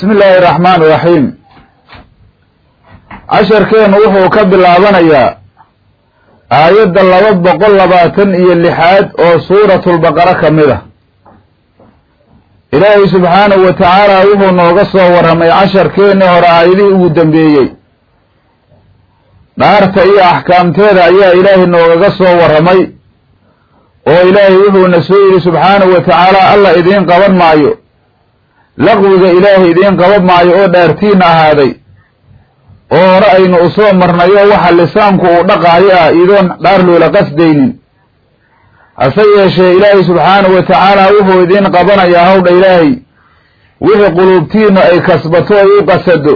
bismi illaahi araxmaan iraxiim casharkeennu wuxuu ka bilaabanayaa aayadda laba boqol labaatan iyo lixaad oo suuratulbaqara ka mid ah. Ilaahay subxaanahu wa tacaala wuxuu nooga soo warramay casharkeennii hore aayadihii ugu dambeeyey. Dhaarta iyo axkaamteeda ayaa ilaahay noogaga soo warramay oo ilaahay wuxuuna soo yidhi subxaanahu wa tacaala alla idiin qaban maayo laqwiga ilaahay idiin qaban maayo oo dhaartiinna ahaaday oo hore aynu u soo marnayo waxa lisaanku uu dhaqaayo ah idoon dhaar loola qasdaynin. Hase yeeshee ilaahay subxaanahu wa tacaala wuxuu idiin qabanayaa hawdha ilaahay. Wixii quluubtiinnu ay kasbato ay u qasado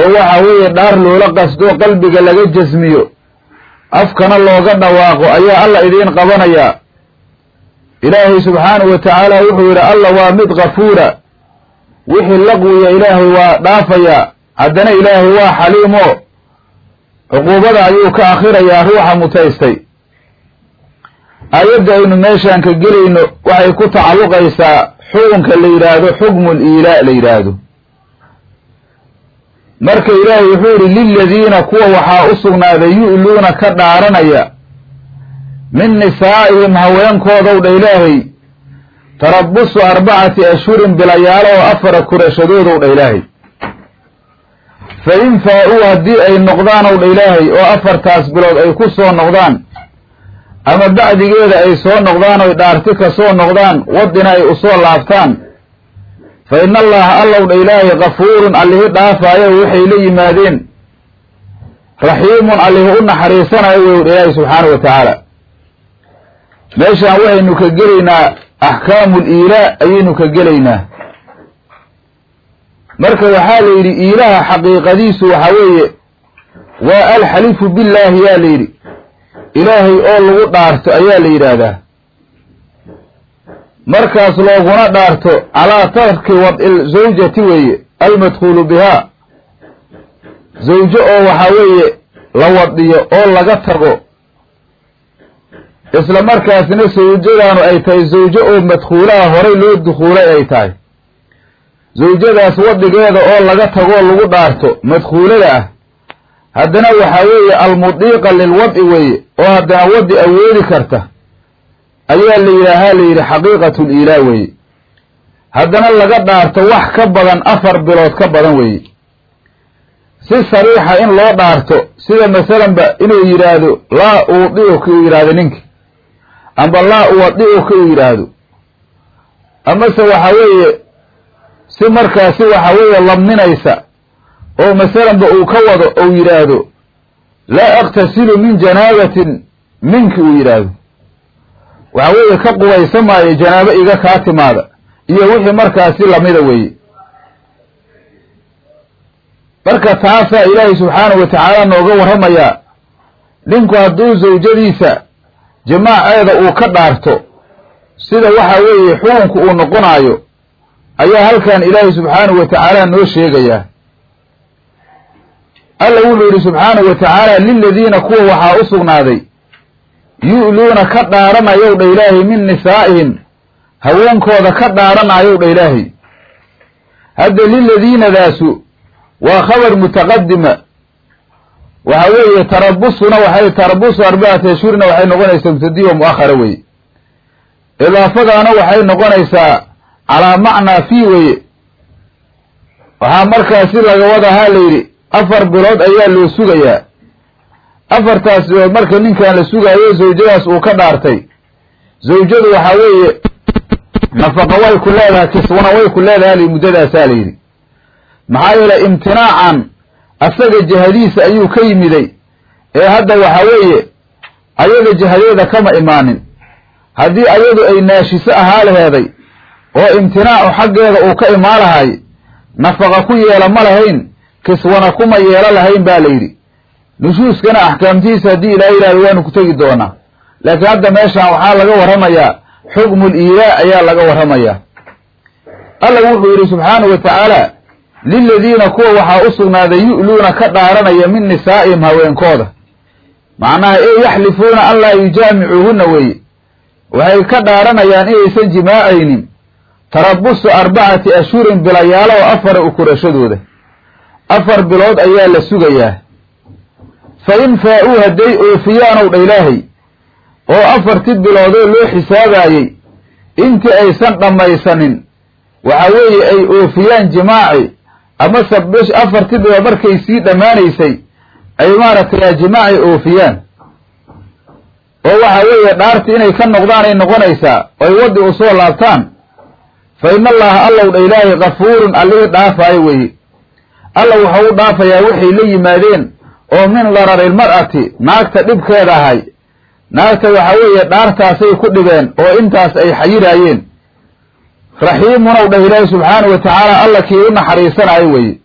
oo waxa weeye dhaar loola qasdo qalbiga laga jasmiyo afkana looga dhawaaqo ayaa alla idiin qabanayaa. Ilaahay subxaanahu wa tacaala wuxuu yidhi alla waa mid kafuura wixii laqwiya ilaahay waa dhaafayaa haddana ilaahay waa xaliimo cuquubada ayuu ka akhirayaa ruuxa mutaystay. Aayadda aynu meeshaan ka gelayno waxay ku tacalluqaysaa xukunka la yidhaahdo xukmul iilaa la yidhaahdo. Marka ilaahay wuxuu yidhi liladiina kuwa waxaa u sugnaaday yu'luuna ka dhaaranaya min nisaa'ihim haweenkoodow dha ilaahay tarabusu arbacati ashhurin bilayaalo oo afara kurashadoodow dha ilaahay. Fa in faa-uu haddii ay noqdaan ow dha ilaahay oo afartaas bilood ay ku soo noqdaan ama bacdigeeda ay soo noqdaan oy dhaarti ka soo noqdaan waddina ay u soo laabtaan fa in allaha allow dha ilaahay kafuurun allihi dhaafaayo waxay la yimaadeen. Raxiimun allihi u naxariisanayo wey dha ilaahay subxaanahu wa tacaala. Meeshaan waxaynu ka gelaynaa axkaamul iilaa ayaynu ka gelaynaa. Marka waxaa la yidhi iilaha xaqiiqadiisu waxa weeye waa alxalifu billaahi yaa la yidhi. Ilaahay oo lagu dhaarto ayaa la yidhaahdaa. Markaas looguna dhaarto calaa tarki wad'il zawjati weeye almadkuulu bihaa zawjo oo waxaa weeye la wadhiyo oo laga tago isla markaasna sawjadaanu ay tahay zawjo oo madkuulaha horay loo dukhuulay ay tahay. Zawjadaas wadhigeeda oo laga tagoo lagu dhaarto madkuulada ah. Haddana waxaa weeye almudiiqa lilwad'i weeye oo haddana waddi awoodi karta ayaa la yidhaahaa la yidhi xaqiiqatul iilaa weeye. Haddana laga dhaarto wax ka badan afar bilood ka badan weeye. Si sariixa in loo dhaarto sida masalanba inuu yidhaahdo laa uudiuka uu yidhaahdo ninki amba laa uwadiuka uu yidhaahdo amase waxa weeye si markaasi waxa weeye lamninaysa oo masalanba uu ka wado ou yidhaahdo laa aqtasilu min janaabatin minki uu yidhaahdo waxa weeye ka qubaysa maayo janaabo iga kaa timaada iyo wixii markaasi lamida weeye. Marka taasaa ilaahay subxaanahu wa tacaala nooga warramayaa ninku hadduu zawjadiisa jamaaceeda uu ka dhaarto sida waxa weeye xukunku uu noqonaayo ayaa halkan ilaahay subxaanahu wa tacaala noo sheegayaa. Alla wuxuu yidhi subxaanahu wa tacaala liladiina kuwa waxaa u sugnaaday yu'luuna ka dhaaranayow dha ilaahay min nisaa'ihim haweenkooda ka dhaaranayow dha ilaahay. Hadda liladiinadaasu waa khabar mutaqadima waxa weeye tarabusuna waxay tarabusu arbacati ashhurina waxay noqonaysaa mubtadiya mu'akhara weye idaafadaana waxay noqonaysaa calaa macnaa fii weye waxaa markaasi laga wadahaa la yidhi afar bilood ayaa loo sugayaa. Afartaas bilood marka ninkan la sugaayo zawjadaas uu ka dhaartay. Zawjadu waxaa weeye nafaqa way ku leedahay kiswana way ku leedahay muddadaasaa la yidhi. Maxaa yeelay imtinaacan asaga jahadiisa ayuu ka yimiday. Ee hadda waxa weeye ayaga jahadeeda kama imaanin. Haddii ayadu ay naashiso ahaa laheeday oo imtinaacu xaggeeda uu ka imaan lahay nafaqa ku yeela ma lahayn kiswana kuma yeelo lahayn baa la yidhi. Nushuuskana axkaamtiisa haddii ilaah yidhahdo waanu ku tegi doonaa. Laakiin hadda meeshaan waxaa laga warramayaa xukmul iilaa ayaa laga warramayaa. Alla wuxuu yidhi subxaanahu wa tacaala liladiina kuwa waxaa u sugnaaday yu'luuna ka dhaaranaya min nisaa'ihim haweenkooda. Macnaha ee yaxlifuuna an laa yujaamicuuhunna weeye. Waxay ka dhaaranayaan inaysan jimaacaynin. Tarabusu arbacati ashhurin bilayaalo oo afara ukurashadooda. Afar bilood ayaa la sugayaa. Fa in faa-uu hadday oofiyaanow dha ilaahay oo afartii biloodoo loo xisaabaayey intii aysan dhammaysanin waxa weeye ay oofiyaan jimaaci amase bish afartii bilood markay sii dhammaanaysay ay maaragtay jimaaci oofiyaan. Oo waxa weeye dhaartii inay ka noqdaan ay noqonaysaa oy waddi u soo laabtaan. Fa in allaha allow dha ilaahay kafuurun allihii dhaafaayo weeye alla wuxuu u dhaafayaa waxay la yimaadeen oo min dararilmar'ati naagta dhibkeeda ahay. Naagta waxa weeye dhaartaasay ku dhibeen oo intaas ay xayiraayeen raxiimunow dhah ilaahay subxaanahu wa tacaala alla kii u naxariisanaayo weeye.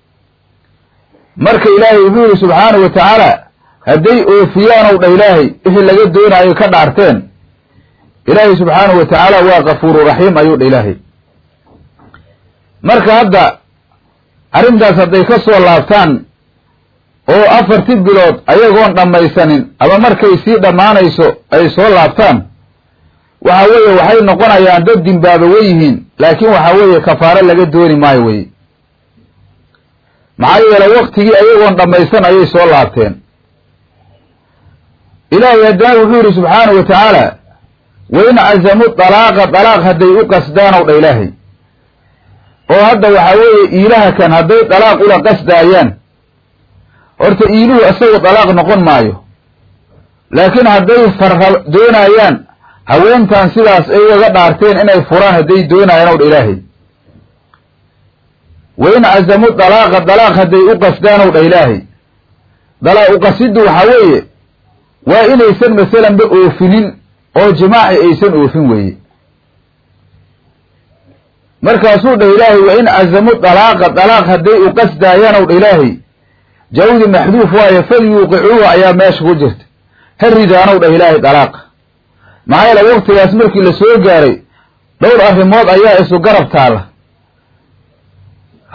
Marka ilaahay wuxuu yihi subxaanahu wa tacaala hadday oofiyaanow dha ilaahay wixii laga doonaayo ka dhaarteen ilaahay subxaanahu wa tacaala waa kafuuru raxiim ayuu dha ilaahay. Marka hadda arrintaas hadday ka soo laabtaan oo afartii bilood ayagoon dhammaysanin ama markay sii dhammaanayso ay soo laabtaan waxa weeye waxay noqonayaan dad dimbaaba wey yihiin laakiin waxa weeye kafaaro laga dooni maayo weye maxaa yeele waktigii ayagoon dhammaysan ayay soo laabteen. Ilaahay haddana wuxuu yidhi subxaanahu wa tacaala wain cazamu dalaaqa dalaaq hadday u qasdaanow dha ilaahay. Oo hadda waxa weeye iilaha kan hadday dalaaq ula qasdaayaan horta iiluhu isagu dalaaq noqon maayo. Laakiin hadday farra doonaayaan haweentan sidaas ay ugaga dhaarteen inay furaan hadday doonayaan ow dha ilaahay. Wain cazamu dalaaqa dalaaq hadday u qasdaan ow dha ilaahay. Dalaa uqasiddu waxaa weeye waa inaysan masalanba oofinin oo jimaaci aysan oofin weeye. Markaasuu dhah ilaahay wain cazamu dalaaqa dalaaq hadday u qasdaayaan ow dha ilaahay. Jawdi maxduuf waayo falyuuqicuuhu ayaa meesha ku jirta. Ha ridaanow dhah ilaahay dalaaqa maxaa yeele waktigaas markii la soo gaaray dhowr arrimood ayaa isu garab taala.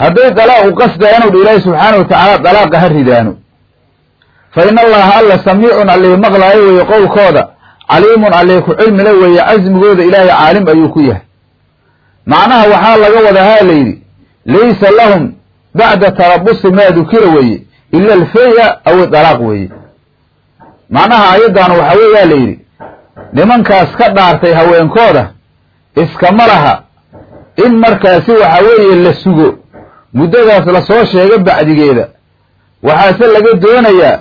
Hadday dalaaq u qasdaayaan ow dha ilaahay subxaana wa tacaala dalaaqa ha ridaano. Fa in allaha alla samiicun allihi maqlaayo weeye qowlkooda. Caliimun allihi ku cilmila weeye casmigooda ilaahay caalim ayuu ku yahay. Macnaha waxaa laga wadaa haa la yidhi laysa lahum bacda tarabusi maa dukira weeye ila alfeya aw dalaaq weeye. Macnaha ayaddan waxa weeyaa la yidhi nimankaas ka dhaartay haweenkooda iskama laha in markaasi waxa weeye la sugo. Muddadaas la soo sheego bacdigeeda. Waxaase laga doonayaa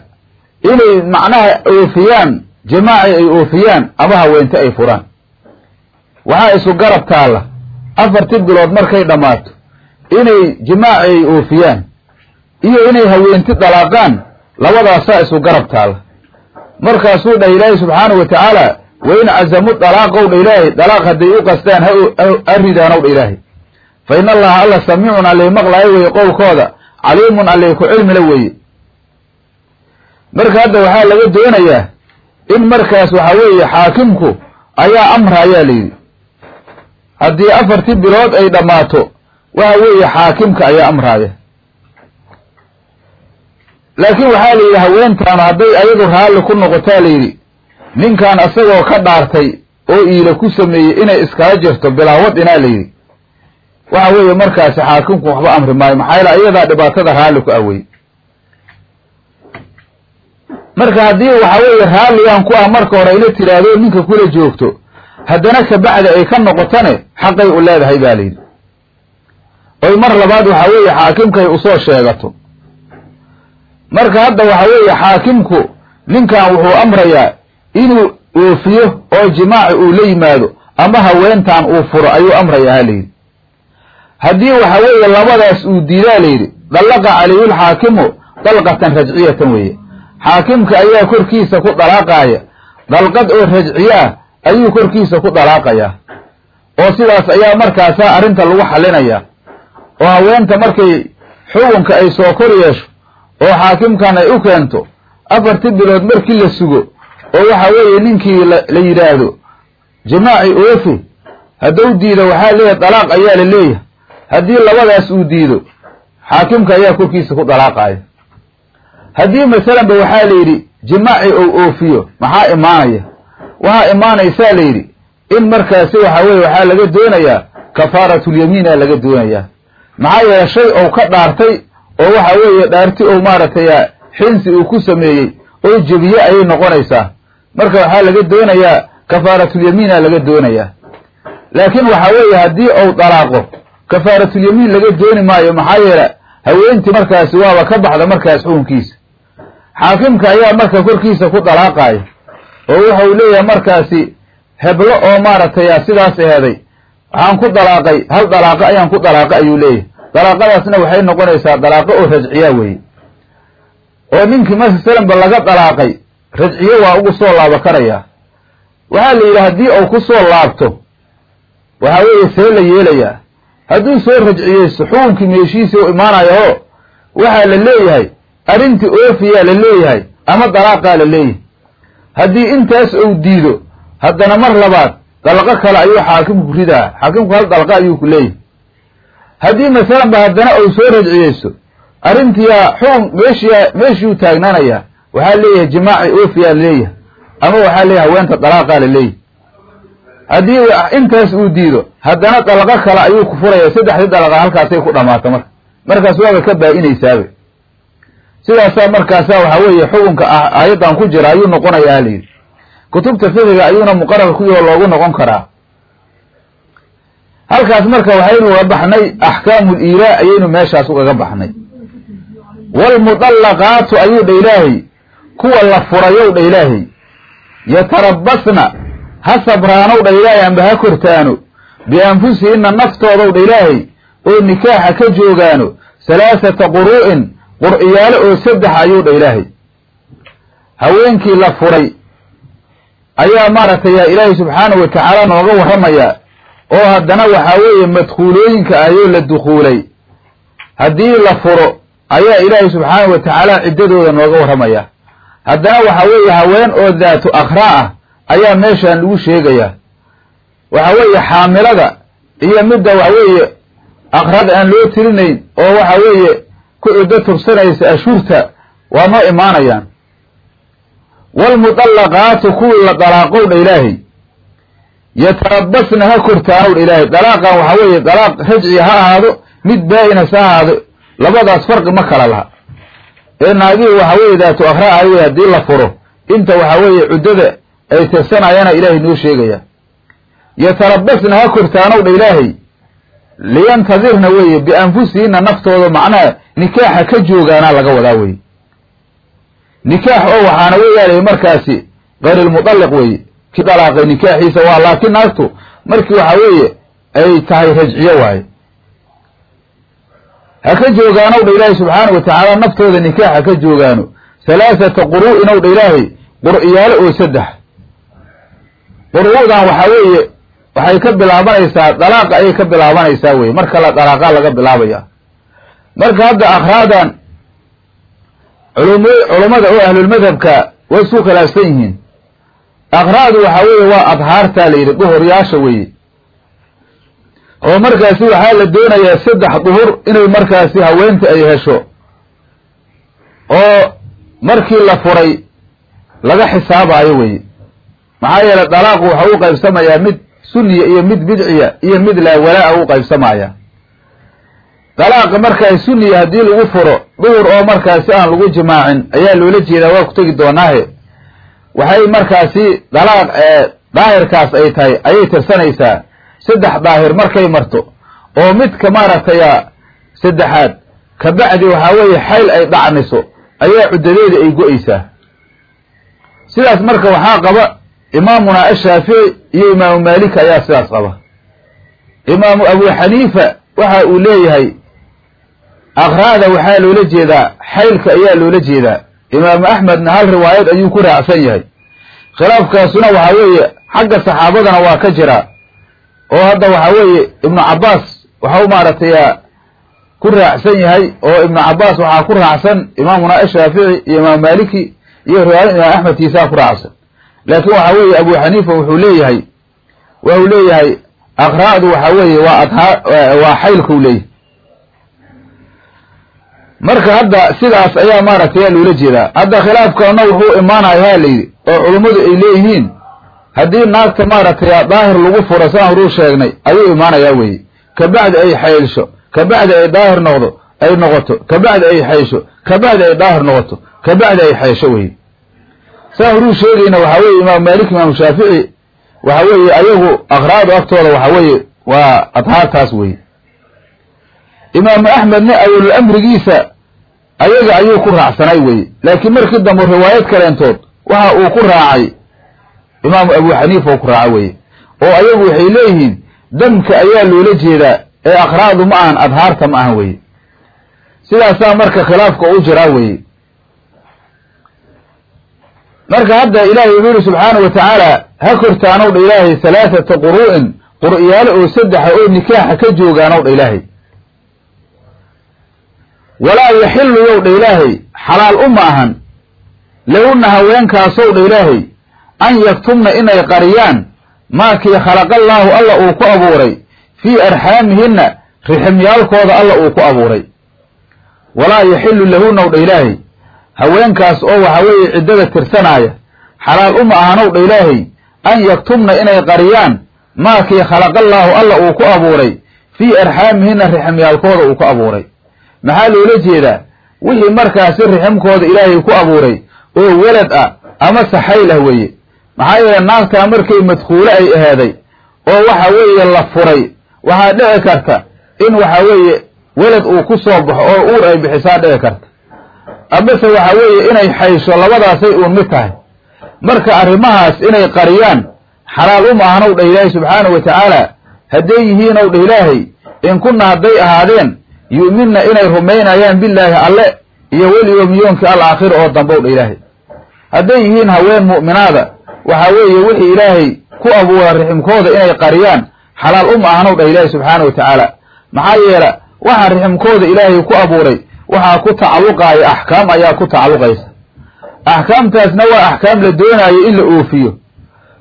inay macnaha oofiyaan jamaaci ay oofiyaan ama haweente ay furaan. Waxaa isu garab taalla afartii bilood markay dhammaato inay jimaaci ay oofiyaan iyo inay haweenti dalaaqaan labadaasaa isu garab taalla. Markaasuu dhah ilaahay subxaanahu wa tacaala wain cazamu dalaaqow dha ilaahay dalaaq hadday u qastaan ha ridaanow dha ilaahay fa in allaha alla samiicun allih maqlaayo weeye qowlkooda caliimun allih ku cilmila weeye marka hadda waxaa laga doonayaa in markaas waxa weeye xaakimku ayaa amra ayaa la yidhi haddii afartii bilood ay dhammaato waxa weeye xaakimka ayaa amraaya laakiin waxaa la yidhi haweentaanu hadday ayadu raalli ku noqotaa la yidhi ninkan isagoo ka dhaartay oo iila ku sameeyey inay iskala jirto bilaawad inaa la yidhi. Waxa weeye markaasi xaakimku waxba amri maayo. Maxaa yaele ayadaa dhibaatada raalli ku awey marka haddii waxa weeye raalligan ku ah marka hore ayla tiraahdo ninka kula joogto haddana kabacdi ay ka noqotane xaqay u leedahay baa layidhi oy mar labaad waxa weeye xaakimkay u soo sheegato. Marka hadda waxa weeye xaakimku ninkan wuxuu amrayaa inuu oofiyo oo jimaaci uu la yimaado ama haweentan uu furo ayuu amrayaa ha layidhi haddii waxa weeye labadaas uu diidaa layidhi dallaqa calayhulxaakimu dalqatan rajciyatan weeye. Xaakimka ayaa korkiisa ku dalaaqaaya dalqad oo rajciye ah ayuu korkiisa ku dalaaqayaa oo sidaas ayaa markaasaa arrinta lagu xallinayaa oo haweenta markay xukunka ay soo kor yeesho oo xaakimkan ay u keento afartii bilood markii la sugo oo waxa weeye ninkii la yidhaahdo jamaaci oofi hadduu diido waxaa leeyahay dalaaq ayaa la leeyahay. Haddii labadaas uu diido xaakimka ayaa korkiisa ku dalaaqaaya haddii masalanba waxaa la yidhi jimaaci ou oofiyo maxaa imaanaya? Waxaa imaanaysaa la yidhi in markaasi waxa weye waxaa laga doonayaa kafaaratulyamiina laga doonayaa. Maxaa yeele shay ou ka dhaartay oo waxa weeye dhaarti ou maaragtay xinsi uu ku sameeyey oo jebiye ayay noqonaysaa marka waxaa laga doonayaa kafaaratulyamiina laga doonayaa. Laakiin waxa weeye haddii ou dalaaqo kafaaratulyamiin laga dooni maayo maxaa yeele haweentii markaasi waaba ka baxda markaas xukunkiisa. Xaakimka ayaa marka korkiisa ku dalaaqaaya oo wuxau leeyahay markaasi heblo oo maaragtay sidaas eheday. Waxaan ku dalaaqay hal dalaaqo ayaan ku dalaaqay ayuu leeyahay. Dalaaqadaasna waxay noqonaysaa dalaaqo oo rajciya weeye. Oo ninkii masalanba laga dalaaqay rajciyo waa ugu soo laabo karayaa waxaa la yidhi haddii uu ku soo laabto waxa weeye see la yeelayaa. Hadduu soo rajciyeyso xukunkii meeshiisii u imaanaya oo waxaa la leeyahay arrintii oofiyaa la leeyahay ama dalaaqaa la leeyahay. Haddii intaas uu diido haddana mar labaad dalqo kale ayuu xaakimku ridaa. Xaakimku hal dalqo ayuu ku leeyahay. Haddii masalanba haddana uu soo rajciyeyso arrintiyaa xukun meeshiyaa meeshiiu taagnaanayaa waxaa leeyahay jimaaci oofiyaa la leeyahay. Ama waxaa leeyahay haweenta dalaaqaa la leeyahay. Haddii intaas uu diido haddana dalqo kale ayuu ku furaya saddexdii dalqa halkaasay ku dhamaato marka. Markaas waaba ka baa-inaysaaba sidaasaa markaasa waxa weeye xukunka ah aayaddan ku jira ayuu noqonayaa layidhi kutubta fiqiga ayuuna muqarar ku yaho loogu noqon karaa. Halkaas marka waxaynu uga baxnay axkaamu liilaa ayaynu meeshaas ugaga baxnay. Waalmudallaqaatu ayuu dha ilaahay kuwa la furayow dha ilaahay. Yatarabasna ha sabraanow dha ilaahay amba ha kortaano. Bianfusihinna naftoodow dha ilaahay oo nikaaxa ka joogaano. Salaasata quruu'in qur'iyaalo oo saddex ayuu dha ilaahay. Haweenkii la furay ayaa maaragtay ilaahay subxaanahu wa tacaala nooga warramayaa oo haddana waxaa weeye madkhuulooyinka ayoo la dukhuulay. Haddii la furo ayaa ilaahay subxaanahu wa tacaala ciddadooda nooga warramaya haddana waxaa weeye haween oo daatu akhraa ah ayaa meeshaan lagu sheegayaa waxa weeye xaamilada iyo midda waxa weeye akrada aan loo tirinayn oo waxa weeye ku ciddo tubsanaysa ashurta waa noo imaanayaan. Waalmudallaqaatu kuwii la dalaaqow dha ilaahay. Yatarabasna ha kortaanow dha ilaahay. Dalaaqan waxa weeye dalaaq rajci ha ahaado mid baa-inas ha ahaado labadaas farqi ma kala laha ee naagihii waxa weeye daatu akhraa ay wey haddii la furo inta waxa weeye cuddada ay tirsanayana ilaahay noo sheegaya. Yatarabasna ha kortaanow dha ilaahay liyantadirna weeye bianfusihinna naftooda macnaha nikaaxa ka joogaanaa laga wadaa weye nikaax oo waxaana weyaala markaasi kayrilmudalliq weeye ki dalaaqay nikaaxiisa waa laakiin naagtu markii waxa weeye ay tahay rajciyo waaye ha ka joogaanow dha ilaahay subxaanahu wa tacaala naftooda nikaax ha ka joogaano. Halaasata quru'inow dha ilaahay qur'iyaalo oo saddex. Quru'dan waxaa weeye waxay ka bilaabanaysaa dalaaqa ayay ka bilaabanaysaa weye marka la dalaaqa laga bilaabaya marka hadda akhraadan culum culummada oo ahlulmadhabka way isku khilaafsan yihiin. Akhraadu waxaa weeye waa adhaartaa la yidhi duhuryaasha weeye oo markaasi waxaa la doonayaa saddex duhur inay markaasi haweenta ay hesho. oo markii la furay laga xisaabayo weye maxaa yeelay dalaaqu waxa u qaybsamayaa mid sunniya iyo mid bidciya iyo mid laa walaa-a u qaybsamaya dalaaqa markaa sunniya haddii lagu furo duhur oo markaasi aan lagu jimaacin ayaa loola jeedaa waa ku tegi doonaahe. waxay markaasi dalaaq daahirkaas ay tahay ayay tirsanaysaa saddex daahir markay marto oo midka maaragtay saddexaad kabacdi waxaa weeye xayl ay dhacniso ayaa cuddadeeda ay go'aysaa. Sidaas marka waxaa qaba imaamuna ashaafici iyo imaamu maalika ayaa sidaas qaba. Imaamu abu xaniifa waxa uu leeyahay akraada waxaa loola jeedaa xaylka ayaa loola jeedaa. Imaamu axmedna hal riwaayad ayuu ku raacsan yahay. Khilaafkaasuna waxaa weeye xagga saxaabadana waa ka jira oo hadda waxaa weeye ibnu cabbaas waxau maaragtay ku raacsan yahay oo ibnu cabbaas waxaa ku raacsan imaamuna ashaafici iyo imaamu maaliki iyo riwaayad imaam axmed kiisaa ku raacsan. Laakiin waxaa weeye abu xaniifa wuxuu leeyahay waxuu leeyahay akraadu waxaa weeye waa adhaa waa xaylkau leeyahay. Marka hadda sidaas ayaa maaragtay loola jeedaa. Hadda khilaafkaana wuxuu imaanaya ha layidhi oo culummadu ay leeyihiin haddii naagta maaragtay daahir lagu furo saan horuu sheegnay ayuu imaanayaa weye kabacdi ay xaylsho kabacdi ay daahir noqdo ay noqoto. Kabacdi ay xaysho kabacdi ay daahir noqoto. Kabacdi ay xaysho weye saa horuu sheegayna waxaa weeye imaam maalik imaamu shaafici waxa weeye ayagu aqraadu agtooda waxa weeye waa adhaartaas weye imaamu axmedna awalul amrigiisa ayaga ayuu ku raacsanay weye laakiin markii dambe riwaayad kaleentood waxa uu ku raacay imaamu abu xaniifa ku raaca weye oo ayagu waxay leeyihiin damka ayaa loola jeedaa ee aqraadu ma ahan adhaarta ma ahan weye sidaasaa marka khilaafka u jiraa weye marka hadda ilaahay wuxuu yihi subxaana wa tacaala ha kortaanow dha ilaahay halaathata quru'in qur'iyaalo oo saddexa oo nikaaxa ka joogaanow dha ilaahay. Walaa yaxillu yow dha ilaahay xalaal u ma ahan. Lahunna haweenkaasow dha ilaahay an yaktumna inay qariyaan maakii khalaqallaahu alla uu ku abuuray fii arxaamihinna riximyaalkooda alla uu ku abuuray. Walaa yaxillu lahunnaw dha ilaahay haweenkaas oo waxa weeye ciddada tirsanaaya xalaal uma ahanow dha ilaahay an yaktumna inay qariyaan maakii khalaqallaahu alla uu ku abuuray fii arxaamihinna riximyaalkooda uu ku abuuray. Maxaa loola jeedaa? Wixii markaasi riximkooda ilaahay ku abuuray oo welad ah ama saxayl ah weeye maxaa yeele naagtaa markay madkuulo ay ahaaday oo waxa weeye la furay waxaa dhici karta in waxa weeye welad uu ku soo baxo oo uur ay bixisaa dhici karta. Amase waxa weeye inay xaysho labadaasay uun mid tahay. Marka arrimahaas inay qariyaan xalaal uma ahanow dha ilaahay subxaanahu wa tacaala hadday yihiinow dha ilaahay in kunna hadday ahaadeen yu'minna inay rumaynayaan billaahi alle iyo weliyomiyoonkii alaakhir oo dambow dha ilaahay. Hadday yihiin haween mu'minaada waxa weeye wixii ilaahay ku abuura riximkooda inay qariyaan xalaal uma ahanow dha ilaahay subxaanahu wa tacaala maxaa yeele waxaa riximkooda ilaahay ku abuuray waxaa ku tacalluqaaya axkaam ayaa ku tacalluqaysa. Axkaamtaasna waa axkaam la doonaayo in la oofiyo.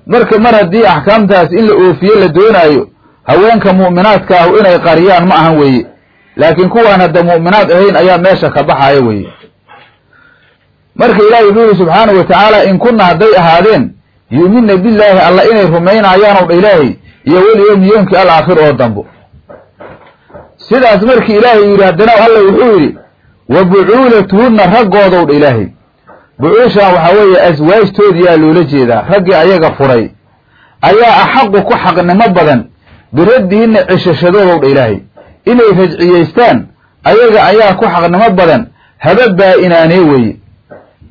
Marka mar haddii axkaamtaas in la oofiyo la doonaayo haweenka mu'minaadka ahu inay qariyaan ma ahan weeye. Laakiin kuwaan hadda mu'minaad ahayn ayaa meesha ka baxaya weeye. Marka ilaahi wuxuu yihi subxaanahu wa tacaala in kunna hadday ahaadeen yu'minna billaahi alla inay rumaynayaanow dha ilaahay iyo weliyowmi yoomkii alaakhir oo dambo sidaas markii ilaahay yidhi haddana alla wuxuu yidhi wa bucuulatuhunna raggoodow dha ilaahay. Bucuushan waxaa weeye aswaajtoodiyaa loola jeedaa raggii ayaga furay. Ayaa axaqu ku xaqnimo badan biraddihinna ceshashadoodow dha ilaahay. Inay rajciyaystaan ayaga ayaa ku xaqnimo badan haba baa-inaanee weeye.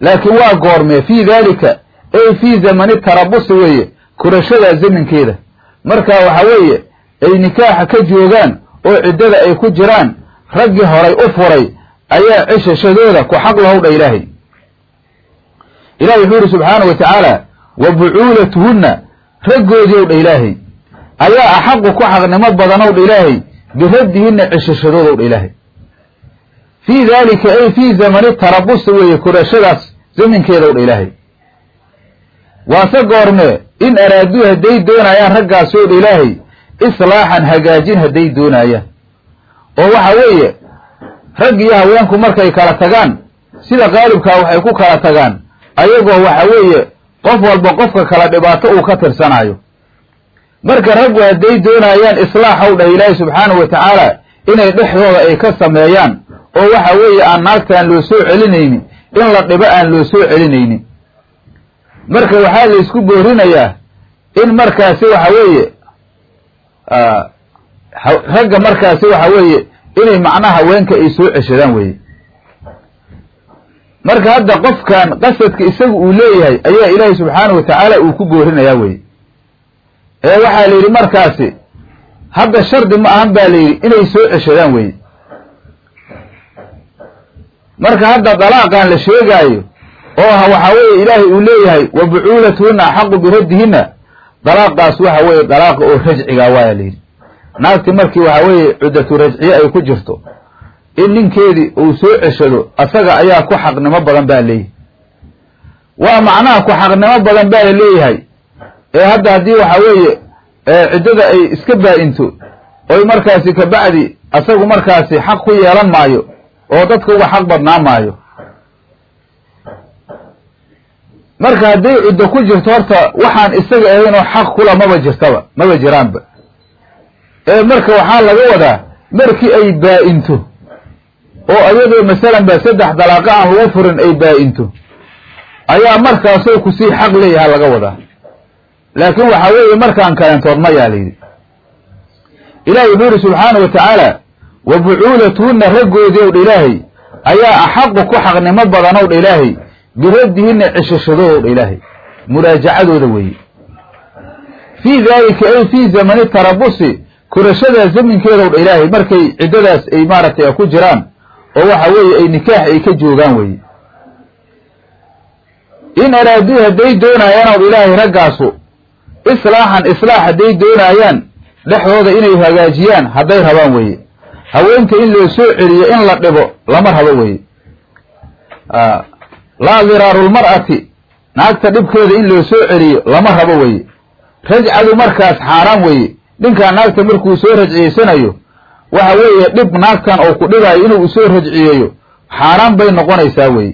Laakiin waa goormee fii daalika ay fii zamani tarabusi weeye kurashadaa zaminkeeda. Marka waxa weeye ay nikaaxa ka joogaan oo ciddada ay ku jiraan raggii horay u furay ayaa ceshashadooda ku xaq lahow dha ilaahay. Ilahi wuxuu yihi subxaana wa tacaala wa bucuulatuhunna raggoodiow dha ilaahay. Ayaa axaqu ku xaqnimo badanow dha ilaahay biraddihinna ceshashadoodow dha ilaahay. Fii daalika ay fii zamani tarabusi weeye kurashadaas zaminkeedaw dha ilaahay waase goormee in araaduu hadday doonayaan raggaasoo dha ilaahay islaaxan hagaajin hadday doonaayaan oo waxa weeye rag iyo haweenku markay kala tagaan sida qaalibkaa waxay ku kala tagaan ayagoo waxa weeye qof walba qofka kala dhibaato uu ka tirsanaayo. Marka raggu hadday doonayaan islaaxow dhah ilaahi subxaanahu wa tacaala inay dhexdooda ay ka sameeyaan oo waxa weeye aan naagtaan loo soo celinaynin in la dhibo aan loo soo celinaynin marka waxaa la isku boorinayaa in markaasi waxa weeye ragga markaasi waxa weeye inay macnaha haweenka ay soo ceshadaan weeye. Marka hadda qofkan qasadka isagu uu leeyahay ayaa ilaahay subxaanahu wa tacaala uu ku boorinayaa weye ee waxaa la yidhi markaasi hadda shardi ma ahan baa la yidhi inay soo ceshadaan weye marka hadda dalaaqan la sheegaayo oo waxaa weeye ilaahay uu leeyahay wa bucuulatuhunna axaqu biraddihinna. Dalaaqaas waxa weeye dalaaqa oo rajciga waaya la yidhi. Naagti markii waxa weeye cuddatu rajciye ay ku jirto in ninkeedii uu soo ceshado asaga ayaa ku xaqnimo badan baa leeyahay waa macnaha ku xaqnimo badan baa la leeyahay ee hadda haddii waxa weeye ciddada ay iska baa-into oy markaasi kabacdi asagu markaasi xaq ku yeelan maayo oo dadka uga xaq badnaa maayo marka hadday ciddo ku jirto horta waxaan isaga ahayn oo xaq kula maba jirtaba maba jiraanba. Ee marka waxaa laga wadaa markii ay baa-into oo iyadoo masalan ba saddex dalaaqa aan lagu furin ay baa-into ayaa markaasoo ku sii xaq leeyaha laga wadaa. Laakiin waxaa weeye markaan kaleentood mayaa la yidhi ilahi wuxuu yihi subxaana wa tacaala wa bucuulatuhunna raggoodii ow dha ilaahay ayaa axaqu ku xaqnimo badan ow dha ilaahay biraddihinna dha ilaahay. Muraajacadooda weeye. Fii daalika ay fii zamani tarabusi korashadaa zaminkeeda ow dha ilaahay markay ciddadaas ay maaragtay ku jiraan oo waxa weeye ay nikaax ay ka joogaan weeye. In araaduu hadday doonaayaan ilaahay raggaasu islaaxan islaax hadday doonaayaan dhexdooda inay hagaajiyaan hadday rabaan weeye. Haweenka in loo soo celiyo in la dhibo lama rabo weeye laa diraarulmar'ati naagta dhibkeeda in loo soo celiyo lama rabo weeye. Rajcadu markaas xaaraan weeye. Ninkaan naagta markuu soo rajciyeysanayo waxa weeye dhib naagtan oo ku dhibaayo inuu u soo rajciyeeyo xaaraan bay noqonaysaa weeye.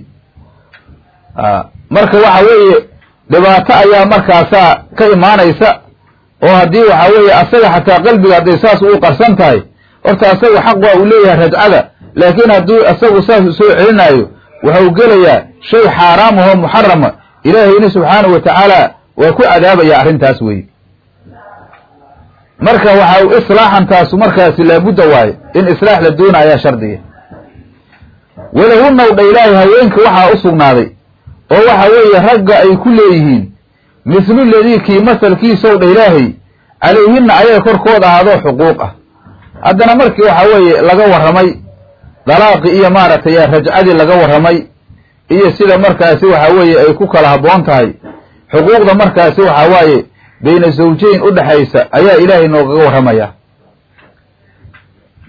Marka waxa weeye dhibaato ayaa markaasaa ka imaanaysa oo haddii waxa weeye asaga xataa qalbiga hadday saas uu qarsan tahay horta asaga xaq waa uu leeyahay rajcada laakiin hadduu asagu saas soo celinaayo waxau gelayaa shay xaaraam ahoo muxarama ilaahayna subxaanahu wa tacaala waa ku cadaabaya arrintaas weeye. Marka waxa islaaxan taasu markaasi laabudda waaye in islaax la doonaayaa shardiga. Walahunnaw dha ilaahay haweenka waxaa u sugnaaday oo waxa weeye ragga ay ku leeyihiin mislu ladii kii masalkiisow dha ilaahay calayhinna ayaga korkooda ahaadoo xuquuq ah. Haddana markii waxa weeye laga warramay dalaaqi iyo maaragtay rajcadii laga warramay iyo sida markaasi waxa weeye ay ku kala habboon tahay. Xuquuqda markaasi waxa waaye bayna zawjayn u dhexaysa ayaa ilaahay noogaga warramaya.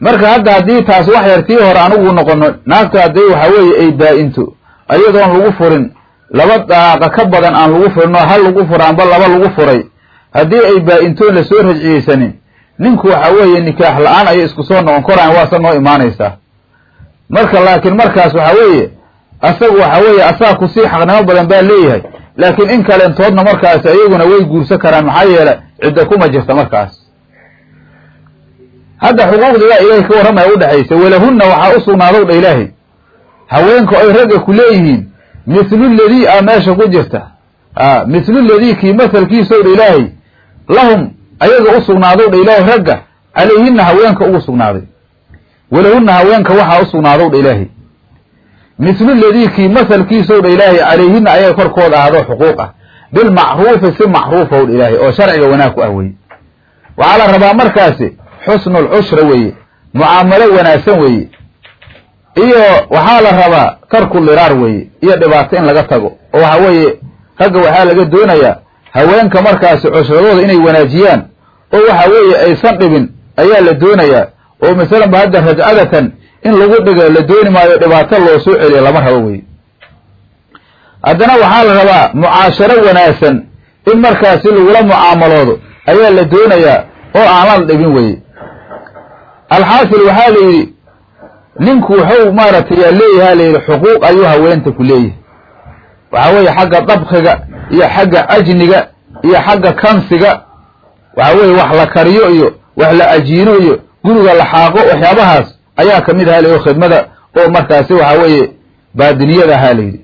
Marka hadda haddii taas wax yar tii hore anugu noqono naagta haddii waxa weeye ay baa-into ayadoon lagu furin laba dalaaqa ka badan aan lagu furin oo hal lagu fura amba laba lagu furay haddii ay baa-intoon la soo rajciyeysanin ninku waxa weeye nikaax la'aan ayay isku soo noqon koraan waase noo imaanaysaa marka laakiin markaas waxa weeye asagu waxa weeye asaa ku sii xaqnimo badan baa leeyahay. Laakiin in kaleentoodna markaas iyaguna way guursan karaan maxaa yeele cidda kuma jirta markaas. Hadda xuquuqdiibaa ilaahay ka warramaya udhexaysa walahunna waxaa u dha ilaahay. Haweenku ay ragga ku leeyihiin mithlu ladii a meesha ku jirta. A mithlu ladii kii masalkiisow dha ilaahay. Lahum ayaga u dha ilaahay ragga calayhinna haweenka ugu sugnaaday walahunna haweenka waxaa u sugnaadow dha ilaahay. Mithlu ladii kii masalkiisow dha ilaahay calayhinna ayaga korkooda ahaadoo xuquuq ah. Bilmacruufi si macruufow dha ilaahay oo sharciga wanaag ku ah weye waxaa la rabaa markaasi xusnul cushra weeye mucaamalo wanaagsan weeye iyo waxaa la rabaa tarku liraar weeye iyo dhibaato in laga tago. Oo waxa weeye ragga waxaa laga doonayaa haweenka markaasi cushradooda inay wanaajiyaan oo waxa weeye aysan dhibin ayaa la doonayaa oo masalan ba hadda rajcadatan in lagu dhigo la dooni maayo dhibaato loo soo celiyo lama rabo weye haddana waxaa la rabaa mucaasharo wanaagsan in markaasi lagula mucaamaloodo ayaa la doonayaa oo aan la dhibin weye alxaasil waxaa la yidhi ninku wuxuu maaragtay leeyaha la yidhi xuquuq ayuu haweenta ku leeyahay. Waxaa weeye xagga dabkiga iyo xagga cajniga iyo xagga kansiga waxa weeye wax la kariyo iyo wax la ajiino iyo guriga la xaaqo waxyaabahaas ayaa ka mid aha layidhi khidmada oo markaasi waxa weeye baadiniyada ahaa la yidhi.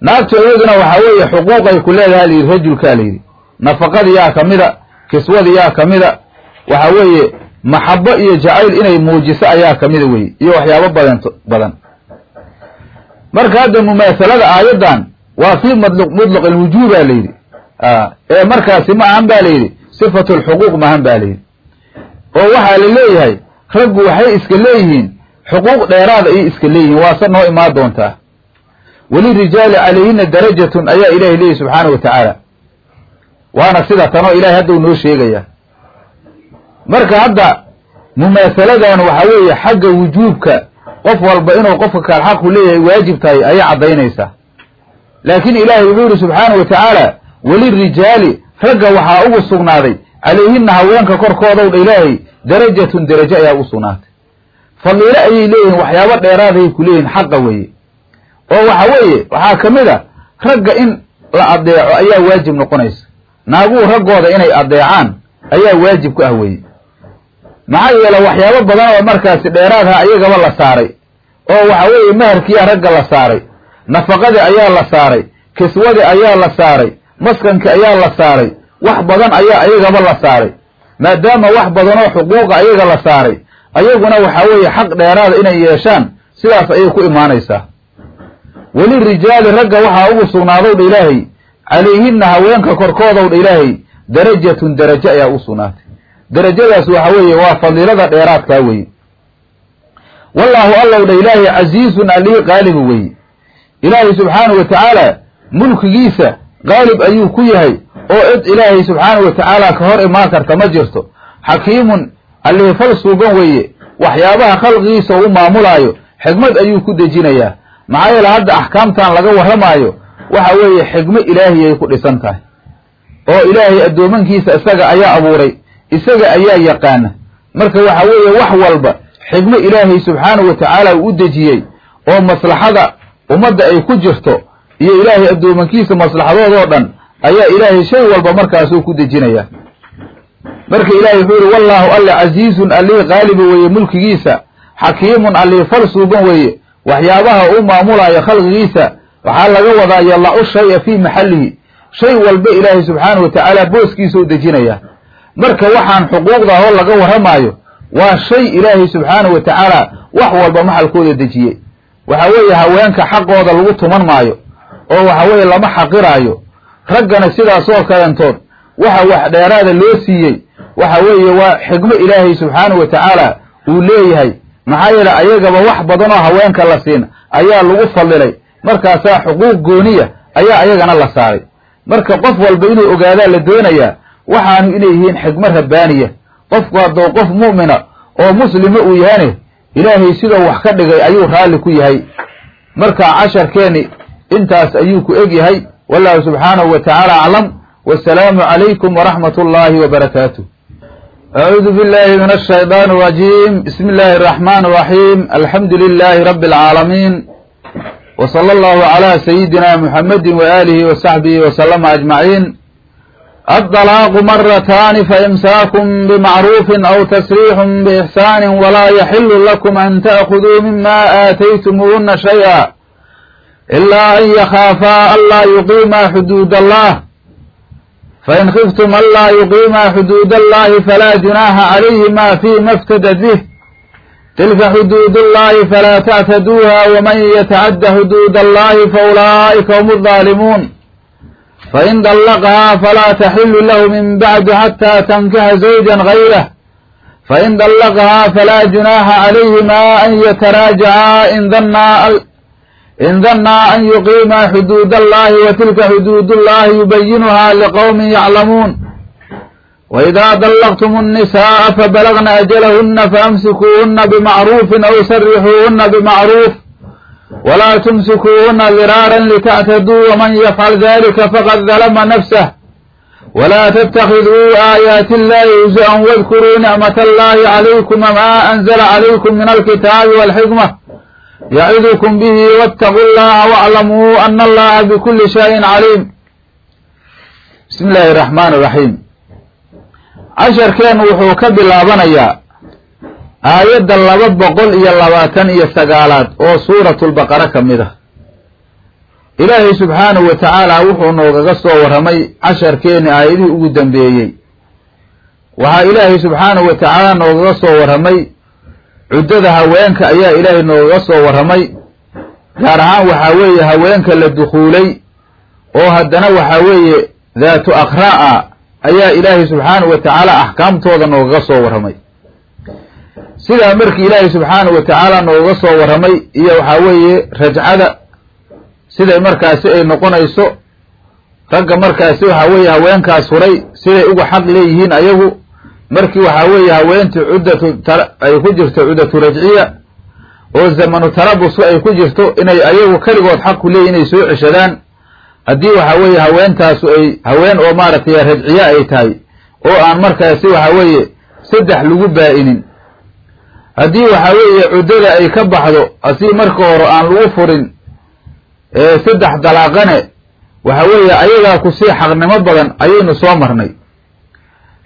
Naagtu iyaduna waxa weeye xuquuqay ku leedaha la yidhi rajulkaa la yidhi. Nafaqadii yaa kamida kiswadii yaa kamida waxa weeye maxabo iyo jacayl inay muujiso ayaa kamida weye iyo waxyaabo badan badan. Marka hadda mumaasalada aayaddan waa fii mdl mudlaq alwujuub baa la yidhi. Ee markaasi ma ahan ba la yidhi. Sifatu lxuquuq maahan ba la yidhi oo waxaa la leeyahay raggu waxay iska leeyihiin xuquuq dheeraada ayay iska leeyihiin waase noo imaan doontaa. Walirijaali calayhina darajatun ayaa ilahay leeyahy subxaana wa tacaala. Waana sida tanoo ilahay hadda u noo sheegaya. Marka hadda mumaasaladan waxa weeye xagga wujuubka qof walba inuu qofka kaal xaqu leeyahay waajib tahay ayay caddaynaysaa laakiin ilaahay wuxuu yihi subxaana wa tacaala walirijaali ragga waxaa ugu sugnaaday calayhina haweenka korkoodow dha ilaahay darajatun derajo ayaa ugu sugnaatay fadiilo ayay leeyihiin waxyaabo dheeraaday ku leeyihiin xaqa weeye. Oo waxa weeye waxaa ka mid a ragga in la adeeco ayaa waajib noqonaysa. Naaguhu raggooda inay adeecaan ayaa waajib ku ah weeye. Maxaa yeele waxyaabo badan oo markaasi dheeraadha ayagaba la saaray. Oo waxa weeye maharkiiya ragga la saaray. Nafaqadii ayaa la saaray. Kiswadii ayaa la saaray. Maskanki ayaa la saaray wax badan ayaa ayagaba la saaray. Maadaama wax badanoo xuquuqa ayaga la saaray ayaguna waxa weeye xaq dheeraada inay yeeshaan sidaas ayay ku imaanaysaa. Welirijaali ragga waxaa ugu sugnaadow dha ilaahay calayhinna haweenka korkoodow dha ilaahay darajatun darajo ayaa ugu sugnaatay. Darajadaas waxa weeye waa fadiilada dheeraadkaa weye wallaahu allow dha ilaahay casiizun alii qaalibu weye ilaahay subxaanahu wa tacaala mulkigiisa qaalib ayuu ku yahay oo cid ilaahay subxaanahu wa tacaala ka hor imaan karta ma jirto. Xakiimun allihii fal suuban weeye waxyaabaha khalqigiisa u maamulaayo xigmad ayuu ku dejinayaa maxaa yeele hadda axkaamtan laga warramaayo waxa weeye xigmo ilaahiyay ku dhisan tahay. Oo ilaahay addoomankiisa isaga ayaa abuuray isaga ayaa yaqaana. Marka waxa weeye wax walba xigmo ilaahay subxaanahu wa tacaala uu u dejiyey oo maslaxada ummadda ay ku jirto iyo ilaahay addoomankiisa maslaxadoodoo dhan ayaa ilaahay shay walba markaasuu ku dejinayaa marka ilaahay wuxuu yihi wallaahu alle casiizun allii qaaliba weeye mulkigiisa xakiimun allii fal suuban weeye waxyaabaha uu maamulaayo khalqigiisa waxaa laga wadaa yadacu shaya fii maxallihi. Shay walba ilaahay subxaanahu wa tacaala booskiisa u dejinayaa marka waxaan xuquuqda hoo laga warramaayo waa shay ilaahay subxaanahu wa tacaala wax walba maxalkooda dejiyey. Waxa weeye haweenka xaqooda lagu tuman maayo oo waxa weeye lama xaqiraayo raggana sidaasoo kalentood waxa wax dheeraada loo siiyey waxa weeye waa xigmo ilaahay subxaanahu wa tacaala uu leeyahay. Maxaa yeele ayagaba wax badanoo haweenka la siin ayaa lagu fadilay markaasaa xuquuq gooniya ayaa ayagana la saaray. Marka qof walba inuu ogaadaa la doonayaa waxaanu inay yihiin xigmo rabbaaniya. Qofku haddou qof mu'mina oo muslima uu yahane ilaahay sidoo wax ka dhigay ayuu raalli ku yahay. Marka casharkeeni intaas ayuu ku eg yahay wallahu subxaanahu wa tacaala aclam wasalaamu calaykum waraxmat ullaahi wabarakaatu acuudu billahi min ashaydaani arajiim bismi illaahi araxmaan araxiim alxamdu lilaahi rabbi alcaalamiin wa sala allahu calaa sayidina muxamedin wa aalihi wa saxbihi wa salama ajmaciin addalaaqu marataani faimsaakum bimacruufin aw tasriixun biixsaanin walaa yaxilu lakum an ta'khuduu mima aataytumuuna shay-a ilaa an yakhaafaa anlaa yuqiimaa xuduud allah fain khiftum anlaa yuqiimaa xuduud allahi falaa junaaxa calayhima fima اftadad bih tilka xuduud اllahi falaa tactaduuha waman yatacadda xuduud allahi faulaa'ika hum الظaalimuun fain dallaqahaa falaa taxilu lahu min bacdu xataa tankixa zawja gayrah fain dallaqahaa falaa junaaxa calayhima an yataraajaca in danaa in danaa an yuqiimaa xuduud allahi wa tilka xuduud ullahi yubayinuhaa liqowmin yaclamuun waidaa dallaqtum الnisaءa fabalagna ajalahuna faamsikuuhuna bimacruufin aw sarixuuhuna bimacruuf walaa tumsikuuhuna diraara litactaduu waman yafcal dalika faqad dalama nafsah walaa ttakiduu aayaati illahi huزu'an wadkuruu nicmat allahi calaykum maa anzla calaykum min alkitaabi walxikma yacidukum bihi wاtaquu llaha wاclamuu ana allaha bikuli shayin caliim bismi illaahi الraxmaan الraxiim casharkeenu wuxuu ka bilaabanayaa aayadda laba boqol iyo labaatan iyo sagaalaad oo suuratu lbaqara ka mid ah ilaahay subxaanahu wa tacaala wuxuu noogaga soo warramay casharkeeni aayadihii ugu dambeeyey waxaa ilaahay subxaanahu wa tacaala noogaga soo warramay cuddada haweenka ayaa ilaahay noogaga soo warramay gaar ahaan waxaa weeye haweenka la dukhuulay oo haddana waxaa weeye daatu aqraa'a ayaa ilaahay subxaanahu wa tacaala axkaamtooda noogaga soo warramay. Sidaa markii ilaahay subxaanahu wa tacaala noogaga soo warramay iyo waxaa weeye rajcada siday markaasi ay noqonayso ragga markaasi waxaa weeye haweenkaas huray siday uga xaq leeyihiin ayagu markii waxaa weeye haweentii cuddatu ay ku jirto cuddatu rajciya oo zamanu tarabusku ay ku jirto inay ayagu keligood xaq ku leeyihiin inay soo ceshadaan. Haddii waxaa weeye haweentaasu ay haween oo maaragtay rajciye ay tahay oo aan markaasi waxaa weeye saddex lagu baa-inin. Haddii waxaa weeye cuddada ay ka baxdo asii marka hore aan lagu furin saddex dalaaqane waxa weeye ayagaa ku sii xaqnimo badan ayaynu soo marnay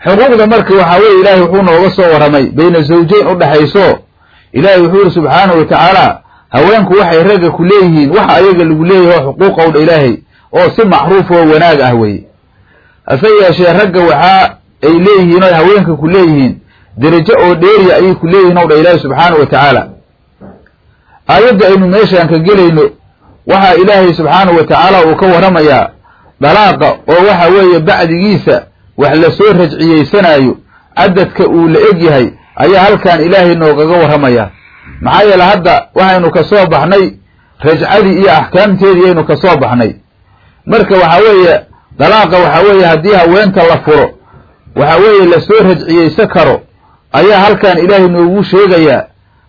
xuquuqda marka waxaa weye ilaahay wuxuu nooga soo warramay bayna zawjayn u dhexayso ilaahay wuxuu yihi subxaanahu wa tacaala haweenku waxay ragga ku leeyihiin wax ayaga lagu leeyahay oo xuquuqa udha ilaahay oo si macruuf oo wanaag ah weye hase yeeshee ragga waxaa ay leeyihiin oo haweenka ku leeyihiin derajo oo dheeriya ayay ku leeyihiin ow dha ilaahi subxaanahu wa tacaala aayadda aynu meeshaan ka gelayno waxaa ilaahay subxaanahu wa tacaala uu ka warramayaa dalaaqa oo waxa weeye bacdigiisa wax la soo rajciyeysanaayo cadadka uu la eg yahay ayaa halkan ilaahay noogaga warramayaa maxaa yeele hadda waxaynu ka soo baxnay rajcadii iyo axkaamteedii aynu ka soo baxnay. Marka waxa weeye dalaaqa waxa weeye haddii haweenta la furo waxa weeye la soo rajciyeysan karo ayaa halkan ilaahay noogu sheegayaa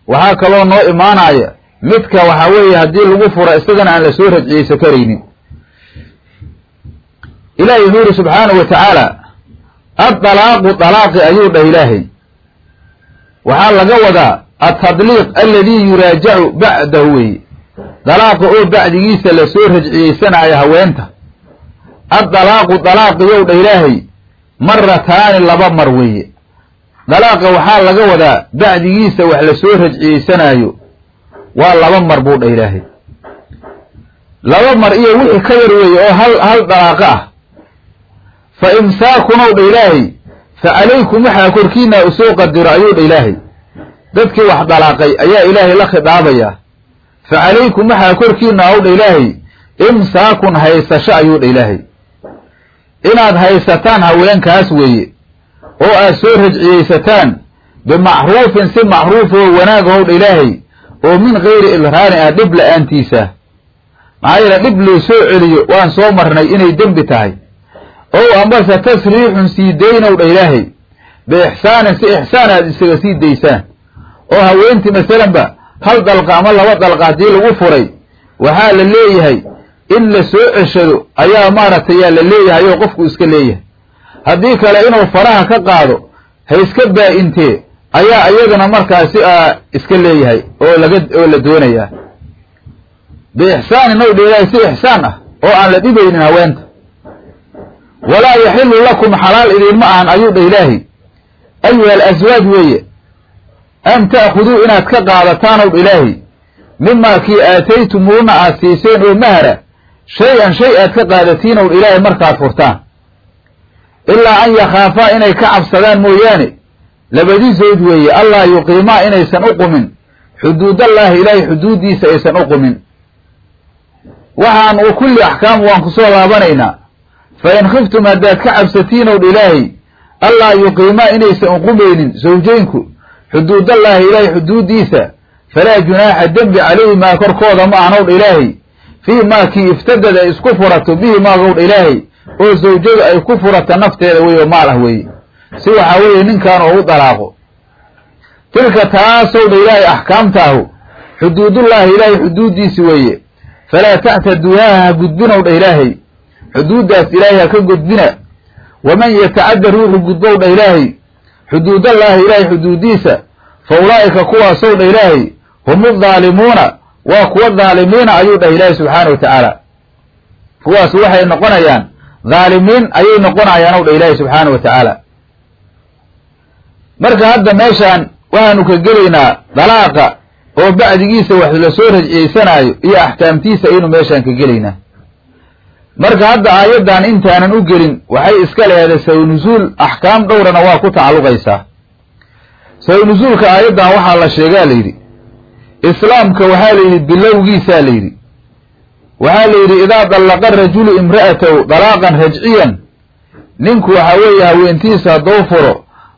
waxaa kaloo noo imaanaya midka waxa weeye haddii lagu furo isagana aan la soo rajciyeysan karaynin. Ilaahay wuxuu yihi subxaanahu wa tacaala addalaaqu dalaaqi ayuu dhah ilaahay. Waxaa laga wadaa altadliiq aladii yuraajacu bacdahu weeye dalaaqa oo bacdigiisa la soo rajciyeysanaayo haweenta. Addalaaqu dalaaqi yow dhah ilaahay marataani laba mar weeye dalaaqa waxaa laga wadaa bacdigiisa wax la soo rajciyeysanaayo waa laba mar buu dhah ilaahay. Laba mar iyo wixii ka yar weeye oo hal hal dalaaqo ah fa imsaakunow dha ilaahay fa calaykum waxaa korkiinaa u soo qadiro ayuu dha ilaahay dadkii wax dalaaqay ayaa ilaahay la khidaabayaa fa calaykum waxaa korkiina ow dha ilaahay imsaakun haysasho ayuu dha ilaahay inaad haysataan haweenkaas weeye oo aad soo rajciyeysataan bimacruufin si macruuf oo ow dha ilaahay oo min gayri idraarin ah dhib la'aantiisa. Maxaa yeele dhib loo soo celiyo waan soo marnay inay dembi tahay ow ambase tasriixun sii daynow dha ilaahay biixsaanin si ixsaan aad isaga sii daysaan oo haweentii masalanba hal dalqa ama laba dalqa haddii lagu furay waxaa la leeyahay in la soo ceshado ayaa maaragtay yaa la leeyahay oo qofku iska leeyahay haddii kale inuu faraha ka qaado ha iska baa-intee ayaa iyadana markaasi a iska leeyahay oo laga oo la doonayaa biixsaanin ow dha ilaahay si ixsaan ah oo aan la dhibaynin haweenta walaa yaxilu lakum xalaal idiinma ahan ayuu dha ilaahay ayuha alaswaaj weeye an ta'khuduu inaad ka qaadataanow ilaahay mimaa kii aataytumuuna aad siiseen oo mahara shay-an shay aad ka qaadatiinow dha ilaahay markaad furtaan. Ilaa an yakhaafaa inay ka cabsadaan mooyaane labadii zawj weeye allaa yuqiimaa inaysan u qumin. Xuduudallaahi ilaahay xuduuddiisa aysan u qumin. Waxaan kulli axkaam waan ku soo laabanaynaa fa in khiftum haddaad ka cabsatiinow dha ilaahay allaa yuqiimaa inaysan uqumaynin zawjeynku xuduudallaahi ilaahay xuduuddiisa falaa junaaxa dembi calayhimaa korkooda ma ahnow dha ilaahay fii maa kii iftadad ay isku furato bihi maagow dha ilaahay oo zawjada ay ku furata nafteeda wey oo maal ah weeye si waxaa weeye ninkan oo u dalaaqo tilka taasow dha ilaahay axkaamtaahu xuduudullaahi ilaahay xuduuddiisi weeye falaa tactaduuhaa ha gudbinow dha ilaahay xuduuddaas ilaahay ha ka gudbina. waman yatacadda ruuxu gudbow dha ilaahay xuduudallaahi ilaahay xuduuddiisa fa ulaa'ika kuwaasow dha ilaahay hum uddaalimuuna waa kuwa dhaalimiina ayuu dhah ilaahay subxaana wa tacaala. kuwaas waxay noqonayaan dhaalimiin ayay noqonayaan ow dha ilaahay subxaana wa tacaala. marka hadda meeshaan waxaanu ka gelaynaa dalaaqa oo bacdigiisa wax la soo rajciyeysanaayo iyo axkaamtiisa ayaynu meeshaan ka gelaynaa marka hadda aayaddan intaanan u gelin waxay iska leedahay saw-nusuul axkaam dhowrana waa ku tacalluqaysaa. Saw-nusuulka aayaddan waxaa la sheegaa la yidhi islaamka waxaa la yidhi bilowgiisaa la yidhi. Waxaa la yidhi idaa dallaqa rajulu imra'atahu dalaaqan rajciyan. Ninku waxaa weeye haweentiisa hadduu furo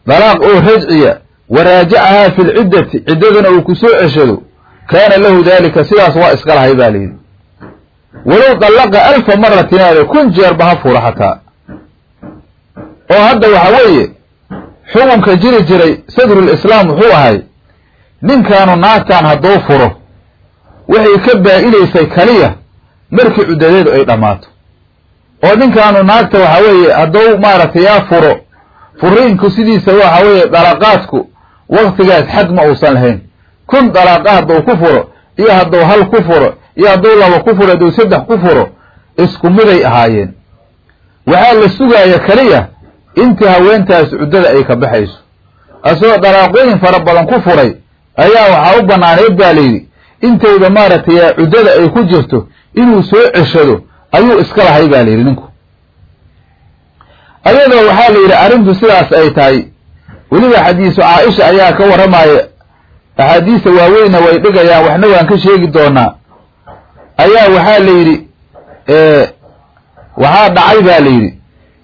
dalaaq oo rajciya waraajacahaa fi lciddati ciddadana uu ku soo ceshado kaana lahu daalika sidaas waa iska lahay baa la yidhi walow dallaqa alfa maratin aade kun jeerba ha furo xataa. oo hadda waxa weeye xukunka jiri jiray sadrul islaam wuxuu ahay ninkaanu naagtan hadduu furo waxay ka baa-inaysay kaliya markii cuddadeedu ay dhammaato. oo ninkaanu naagta waxa weeye hadduu maaragtay yaa furo furiinku sidiisa waxa weeye dalaqaadku waktigaas xad ma uusan lahayn. kun dalaaqa hadduu ku furo iyo hadduu hal ku furo iyo hadduu laba ku furo hadduu saddex ku furo isku miday ahaayeen. Waxaa la sugaaya keliya intii haweentaas cuddada ay ka baxayso. Asagoo dalaaqooyin fara badan ku furay ayaa waxaa u bannaaneed baa layidhi intayda maaragtay cuddada ay ku jirto inuu soo ceshado ayuu iska lahay baa layidhi ninku. Ayadoo waxaa la yidhi arrintu sidaas ay tahay. Weliba xadiisu caaisha ayaa ka warramaya axaadiista waaweynna way dhigayaan waxna waan ka sheegi doonaa ayaa waxaa la yidhi waxaa dhacay baa la yidhi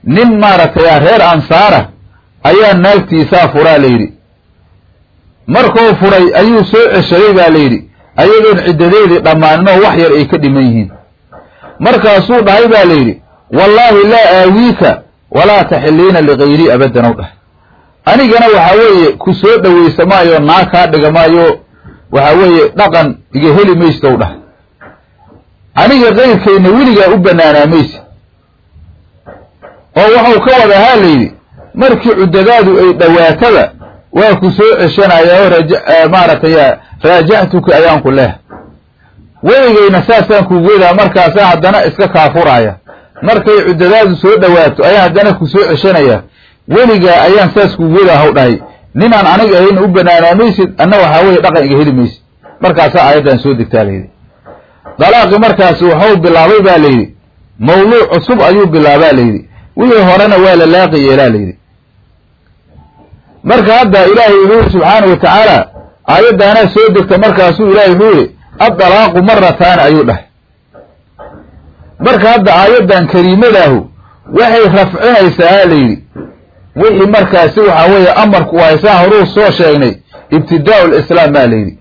nin maaragtay reer ansaara ayaa naagtiisaa furaa la yidhi. Markuu furay ayuu soo ceshaday baa la yidhi ayadoon ciddadeedii dhammaaninoo wax yar ay ka dhiman yihiin. Markaasuu dhahay baa la yidhi wallaahi laa aawiika walaa taxilliina ligayrii abaddan ow dhahay anigana waxaa weeye ku soo dhowaysa maayo naag kaa dhiga maayo waxaa weeye dhaqan iga heli maystow dhahay aniga kayrkayna weligaa u bannaanaa mayse oo waxau ka wadahaa la yidhi markii cuddadaadu ay dhowaatada waa ku soo ceshanaya oo maaragtay raajactuki ayaan ku leh weligayna saasaan kugu wedaa markaasaa haddana iska kaafuraya. Markay cuddadaadu soo dhowaato ayaan haddana ku soo ceshanaya. Weligaa ayaan saas kugu wedaa haw dhahay ninaan aniga ahayna u banaanaa maysid anna waxaa weeye dhaqan iga heli maysid. Markaasaa aayaddan soo degtaa layidhi dalaaqi markaasi waxuu bilaabay baa layidhi mawluuc cusub ayuu bilaabaa layidhi wixii horena waa la laaqi yeelaa layidhi marka hadda ilaahay wuxuu yihi subxaana wa tacaala aayaddaanaa soo degta markaasuu ilaahay wuxuu yihi addalaaqu marataani ayuu dhahay. Marka hadda aayaddan kariimadaahu waxay rafcinaysaa layidhi wixii markaasi waxaa weeye amarku haysaan horuu soo sheegnay ibtidaa'u lislaam baa layidhi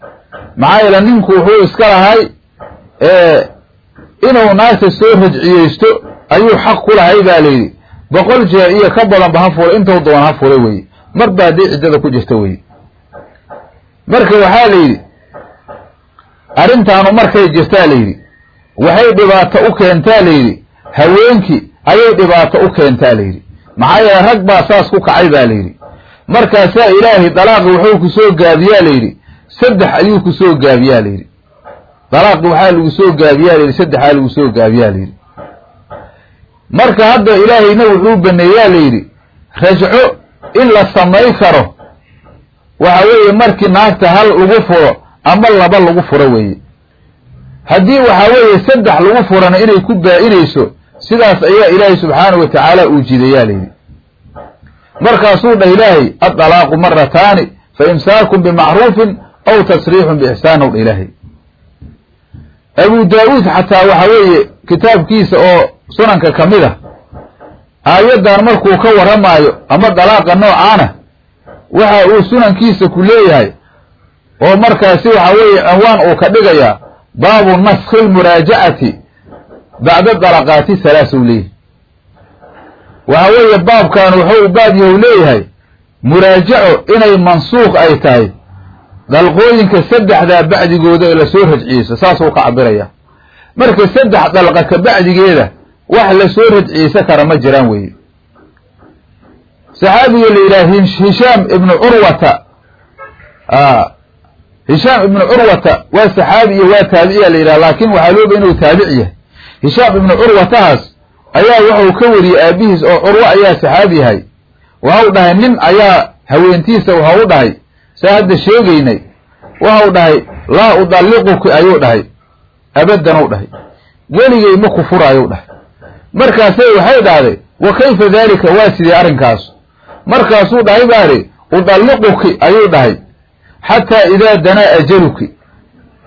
maxaa yeele ninku wuxuu iska lahay inuu naagta soo rajciyeysto ayuu xaq ku lahay baa layidhi boqol jeer iyo ka badanba ha fulay intuu doon ha fulay weye marba haddii ciddada ku jirta weye marka waxaa la yidhi arrintaanu markay jirtaa layidhi waxay dhibaato u keentaa layidhi haweenkii ayay dhibaato u keentaa layidhi maxaa yeele rag baa saas ku kacay baa layidhi markaasaa ilaahay dalaaqi wuxuu ku soo gaabiyaa layidhi saddex ayuu ku soo gaabiyaa layidhi dalaaqi waxaa lagu soo gaabiyaa layidhi saddexaa lagu soo gaabiyaa layidhi. Marka hadda ilaahayna wuxuu baneeyaa layidhi rajco in la samay karo. Waxa weeye markii naagta hal lagu furo ama laba lagu furo weeye. Haddii waxaa weeye saddex lagu furana inay ku baa-inayso sidaas ayaa ilaahay subxaana wa tacaala uu jidayaa layidhi. Markaasuu dhah ilaahay addalaaqu marataani fa imsaakun bimacruufin aw tasriixun biixsaan ow dha ilaahay abu daa-uud xataa waxa weeye kitaabkiisa oo sunanka ka mid a aayaddan markuu ka warramaayo ama dalaaqa noocaana waxa uu sunankiisa ku leeyahay oo markaasi waxa weeye cinwaan uu ka dhigayaa baabu naskhi lmuraajacati bacda dalaqaati halaas u leeyahay. Waxa weeye baabkan wuxuu baab yahu leeyahay muraajaco inay mansuuq ay tahay dalqooyinka saddexdaa bacdigooda ee la soo rajciyeyso saasuu ka cabiraya marka saddex dalqa ka bacdigeeda wax la soo rajciyeysa kara ma jiraan weeye saxaabiga la yidhaha hishaam ibnu curwata hishaam ibnu curwata waa saxaabi iyo waa taabiciya la yidhaha laakin waxaa looba inuu taabic yahay. Hishaam ibnu curwatahaas ayaa wuxuu ka wariyey aabihiis oo curwo ayaa saxaabi yahay. Waxau dhahay nin ayaa haweentiisa waxau dhahay saa hadda sheegaynay waxau dhahay laa udalliquki ayuu dhahay abaddan dhahay. Weligay ma ku furaayou dhahay. Markaasay waxay dhahday wa kayfa daalika waa sidee arrinkaas. Markaasuu dhahay baari udalliquki ayuu dhahay xataa idaa danaa ajaluki.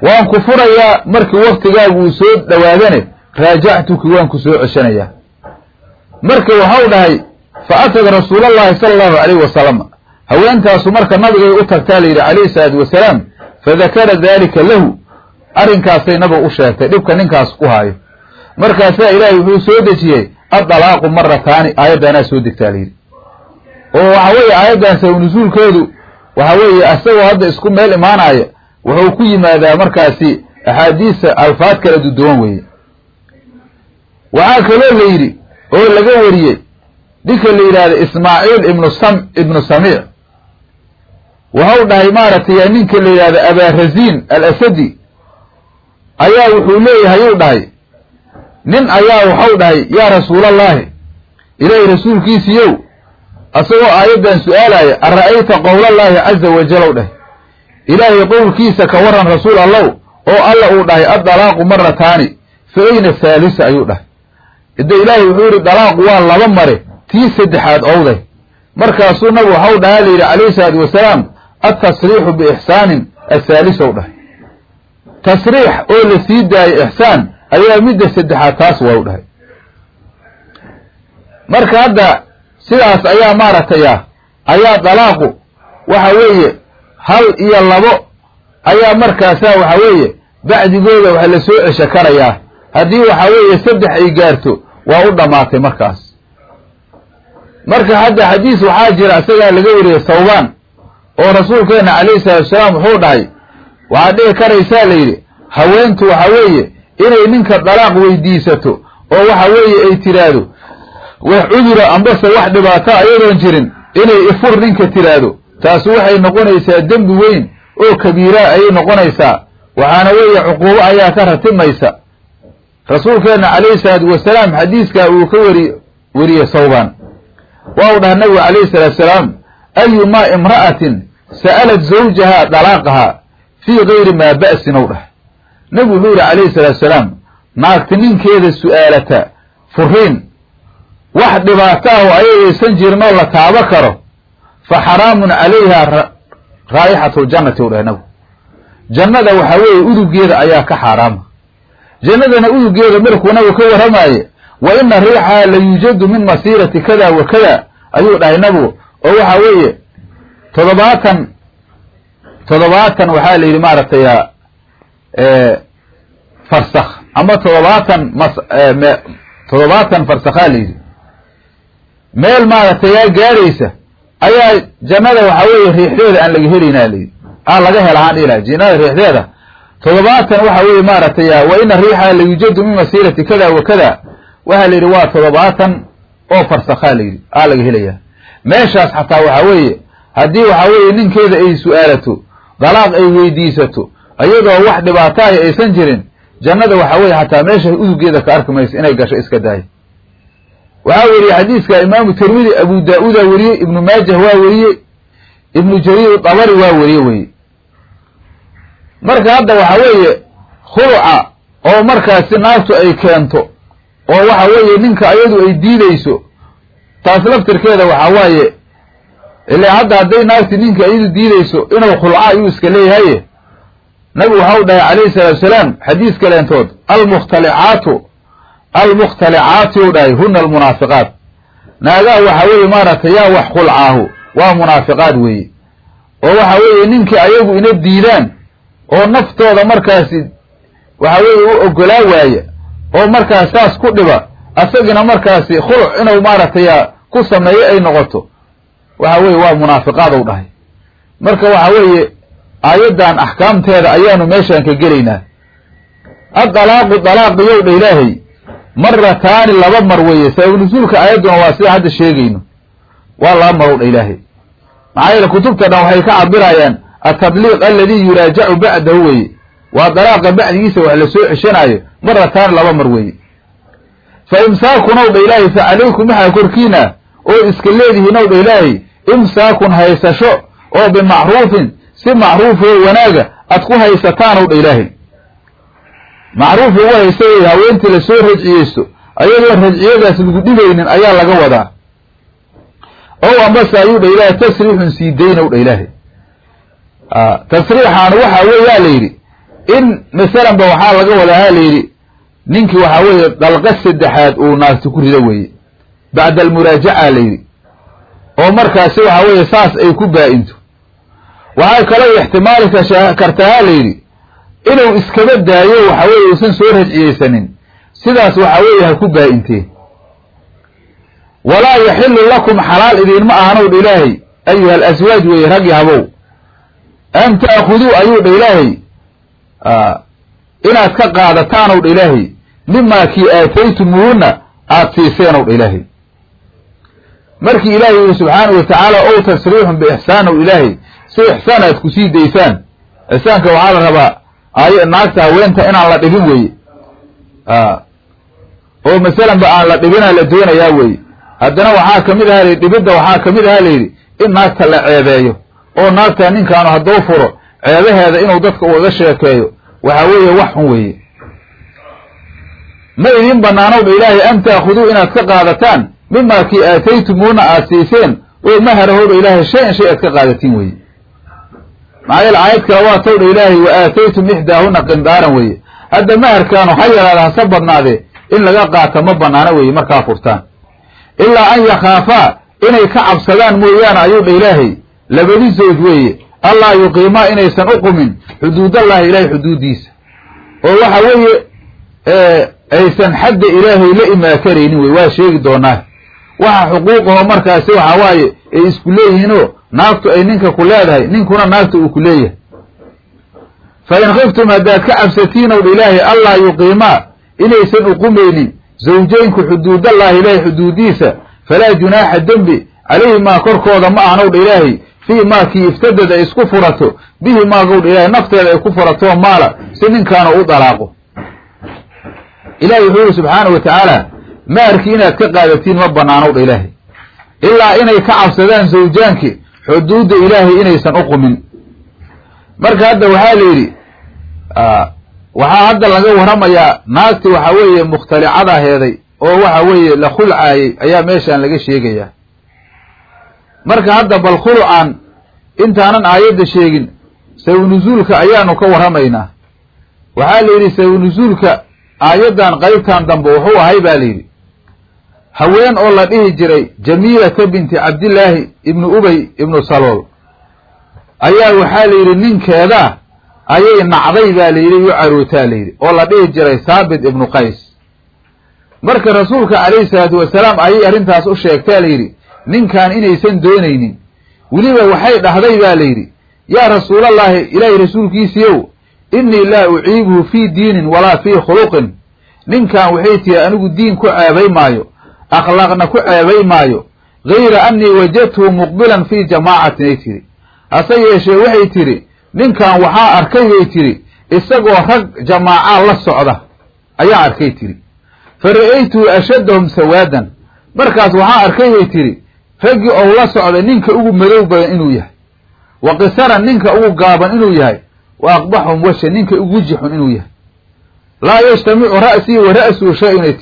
Waan ku furayaa markii waktigaagu uu soo dhowaadane raajactuki waan ku soo ceshanayaa. Marka waxau dhahay fa atad rasuulallahi sala allahu calayhi wasalam haweentaasu marka nabigay u tagtaa layidhi calayhi salaatu wasalaam fadakara daalika lahu. Arrinkaasay nabiga u sheegtay dhibka ninkaas ku haayo. Markaasaa ilaahay wuxuu soo dejiyey addalaaqu marataani aayaddaanaa soo degtaa layidhi oo waxa weeye aayaddan saw nusuulkeedu waxa weeye asagoo hadda isku meel imaanaya wuxuu ku yimaadaa markaasi axaadiisa alfaad kala duduwan weeye. Waxaa kaloo la yidhi oo laga wariyey ninka la yidhaahda ismaaciil ibnu sam ibnu samiic waxau dhahay maaragtay ninka la yidhahda abaaraziin alasadi. Ayaa wuxuu leeyahay uu dhahay nin ayaa waxau dhahay yaa rasuulallaahi ilaahay rasuulkiisiiyow asagoo aayaddan su'aalaya ara'ayta qowlallaahi caza wajalow dheh ilaahay qowlkiisa ka waran rasuul allow oo alla uu dhahay addalaaqu marataani fa ayna haalisa ayuu dhahay. Ide ilaahay wuxuu yidhi dalaaqu waa laba mare tii saddexaad owday markaasuu nabigu waxau dhahaa la yidhi calayhi salaatu wasalaam altasriixu biixsaanin athaalisow dhahay tasriix oo la sii daayo ixsaan ayaa midda saddexaad taas waa u dhahay marka hadda sidaas ayaa maaragtay ayaa dalaaqu waxa weeye hal iyo labo ayaa markaasaa waxa weeye bacdigooda wax la soo cesho karayaa haddii waxa weeye saddex ay gaarto waa u dhammaatay markaas marka hadda xadiis waxaa jira isagaa laga wariyey sawbaan oo rasuulkeena calayhi salaatu wasalaam wuxuu dhahay waxaad dhici karaysaa la yidhi haweentu waxa weeye inay ninka dalaaq weydiisato oo waxa weeye ay tiraahdo wax cudura ambase wax dhibaato ayadoon jirin inay ifur ninka tiraahdo taasi waxay noqonaysaa dembi weyn oo kabiiraa ayay noqonaysaa. Waxaana weeye cuquubo ayaa ka ratimaysa. Rasuulkeenna calayhi salaatu wasalaam xadiiskaa uu ka wari weriyey sawbaan. Waa u dhaha nabigu calayhi salaatu salaam ayumaa imra'atin sa'alat zawjahaa dalaaqahaa fii gayri maa ba'sin ow dhah nabigu wuxuu yidhi calayhi salaatu salaam naagti ninkeeda su'aalata furiin wax dhibaato ah oo ayagaysan jirin oo la taabo karo fa xaraamun calayha raa'ixatu ljannati ow dhah nabigu jannada waxaa weeye udugeeda ayaa ka xaaraama jannadana udugeeda markuu nabigu ka warramaaye wa ina riixaha la yuujadu min masiirati kada wa kada ayuu dhahay nabigu oo waxa weeye toddobaatan toddobaatan waxaa la yidhi maaragtay farsakh. Ama toddobaatan mas toddobaatan farsakhaa la yidhi. Meel maaragtay yaa gaadhaysa ayaa jannada waxa weeye riixdeeda aan laga helaynaa layidhi aan laga helahaan ilaha jannada riixdeeda. Toddobaatan waxa weeye maaragtay wa ina riixaha la yuujadu min masiirati kada wa kada waxaa la yidhi waa toddobaatan oo farsakhaa la yidhi aa laga helayaa meeshaas xataa waxaa weeye haddii waxaa weeye ninkeeda ay su'aalato dalaaq ay weydiisato iyadoo wax dhibaataahi aysan jirin jannada waxaa weeye xataa meesha udugeeda ka arki mayso inay gasho iska daayo waxaa weriyey xadiiska imaamu tirmidi abu daa-uudaa weriyey ibnu maajah waa weriyey ibnu jariir dabari waa weriye weye marka hadda waxaa weeye khuluca oo markaasi naagtu ay keento oo waxa weeye ninka ayadu ay diidayso taas laftirkeeda waxaa waaye ilaa hadda hadday naagti ninka ayadu diidayso inuu khulca ayuu iska leeyahaye nabigu waxau dhahay calayhi salaatu wasalaam xadiis kaleentood almukhtalicaatu almukhtalicaati u dhahay huna almunaafiqaat. Naagaha waxaa weeye maaragtay yaa wax khulcaahu waa munaafiqaad weeye. Oo waxa weeye ninkii ayagu ina diidaan oo naftooda markaasi waxa weeye u ogolaa waaya oo markaas saas ku dhiba asagina markaasi khuluc inuu maaragtay ku sameeyo ay noqoto. Waxa weeye waa munaafiqaad ou dhahay. Marka waxa weeye aayaddan axkaamteeda ayaanu meeshaan ka gelaynaa. Addalaaqu dalaaqiyow dha ilaahay marataani laba mar weeye sabab nusuulka aayadduna waa sida hadda sheegayno. Waa laba marow dha ilaahay. Maxaa yeele kutubta dhan waxay ka cabirayaan atadliiq alladii yuraajacu bacdahu weye waa dalaaqa bacdigiisa wax la soo ceshanaayo marataani laba mar weeye. Fa imsaakunow dha ilaahay fa calaykum waxaa korkiina oo iska leedihiinow dha ilaahay imsaakun haysasho oo bimacruufin si macruuf oo wanaaga aad ku haysataanow dha ilaahay. Macruuf ugu haysa wey haweentii la soo rajciyeysto ayadoon rajciyadaas lagu dhigaynin ayaa laga wadaa. Ow ambase ayuu dha ilaahay tasriixun sii daynow dha ilaahay. Tasriixaan waxaa weeyaa la yidhi in masalanba waxaa laga wadaa la yidhi ninkii waxaa weeye dalqa saddexaad uu naagti ku rido weeye bacda almuraajaca la yidhi. oo markaasi waxaa weeye saas ay ku baa-into. Waxay kaloo ixtimaali kartaa la yidhi inuu iskaba daayo waxa weeye uusan soo rajciyeysanin sidaas waxaa weeye ha ku baa-intee walaa yaxilu lakum xalaal idiinma ahanow dha ilaahay. Ayuha alaswaaj weeye rag yahabow. An ta'khuduu ayuu dha ilaahay. Inaad ka qaadataanow dha ilaahay. Mimaa kii aataytumuuhunna aada siiseenow dha ilaahay markii ilaahay yidhi subxaanahu watacaala ow tasriixun biixsaanow ilaahay si ixsaan aad ku sii daysaan. Ixsaanka waxaa la rabaa ay naagta haweenta inaan la dhibin weeye. Oo masalanba aan la dhibina la doonayaa weeye. Haddana waxaa ka mid aha layidhi dhibidda waxaa ka mid aha layidhi in naagta la ceebeeyo. Oo naagta ninkaanu hadduu furo ceebaheeda inuu dadka ugaga sheekeeyo waxa weeye wax xun weeye. Ma idin banaanowdha ilaahay an taakhuduu inaad ka qaadataan mimaa kii aataytumuuna aad siiseen oo maharahowdha ilaahay shay an shay aad ka qaadatiin weeye. Maxaa yeele aayad kale waa towdha ilaahay wa aataytum ixdaahuna qindaaran weeye. Hadda maharkaanu ha yaraada hase badnaadee in laga qaata ma banaana weeye markaa furtaan. Ilaa an yakhaafaa inay ka cabsadaan mooyaane ayuu dha ilaahay labadi zawj weeye allaa yuqiimaa inaysan u qumin xuduudallahi ilaahay xuduuddiisa. Oo waxa weeye aysan xadda ilaahay la imaa karaynin wey waa sheegi doonaa waxa xuquuqaho markaasi waxa waaye ay isku leeyihiinoo naagtu ay ninka ku leedahay ninkuna naagta uu ku leeyahay. Fa in khiftum haddaad ka cabsatiinow dha ilaahay allaa yuqiimaa inaysan uqumaynin zawjeynku xuduudallahi ilaahay xuduudiisa falaa junaaxa dembi calayhimaa korkooda ma ahnow dha ilaahay fii maa kii iftadad ay isku furato bihi maagow dha ilaahay nafteeda ay ku furatoo maala si ninkaanu u dalaaqo. Ilahi wuxuu yihi subxaana wa tacaala maharkii inaad ka qaadatiin ma banaanow dha ilaahay. Ilaa inay ka cabsadaan zawjaanki xuduudda ilaahay inaysan uqumin marka hadda waxaa la yidhi waxaa hadda laga warramayaa naagti waxa weeye mukhtalicada heeday oo waxa weeye la khulcaayey ayaa meeshaan laga sheegayaa. Marka hadda bal khulucan intaanan aayadda sheegin sabanuzuulka ayaanu ka warramaynaa waxaa la yidhi sabanuzuulka aayaddan qaybtan dambe wuxuu ahay baa la yidhi haween oo la dhihi jiray jamiilata binti cabdillaahi ibnu ubay ibnu salool. Ayaa waxaa la yidhi ninkeeda ayay nacday baa la yidhi u carootaa la yidhi oo la dhihi jiray saabit ibnu qays. Marka rasuulka calayhi salaatu wasalaam ayay arrintaas u sheegtaa la yidhi ninkan inaysan doonaynin weliba waxay dhahday baa la yidhi yaa rasuulallaahi ilaahay rasuulkiisiiyow innii laa uciibuhu fii diinin walaa fii khuluqin. Ninkan waxay tihi anigu diin ku ceebay maayo akhlaaqna ku ceebay maayo gayra annii wajadtuhu muqbilan fii jamaacatin ay tidhi hase yeeshee waxay tidhi ninkan waxaa arkay bay tidhi isagoo rag jamaacaa la socda ayaa arkay tidhi fa ra'aytuhu ashaddahum sawaadan markaas waxaa arkay bay tidhi raggii ou la socday ninka ugu madow badan inuu yahay wa qisaran ninka ugu gaaban inuu yahay wa aqbaxum washa ninka ugu jixun inuu yahay laa yajtamicu ra'sii wa ra'suu shay-un ay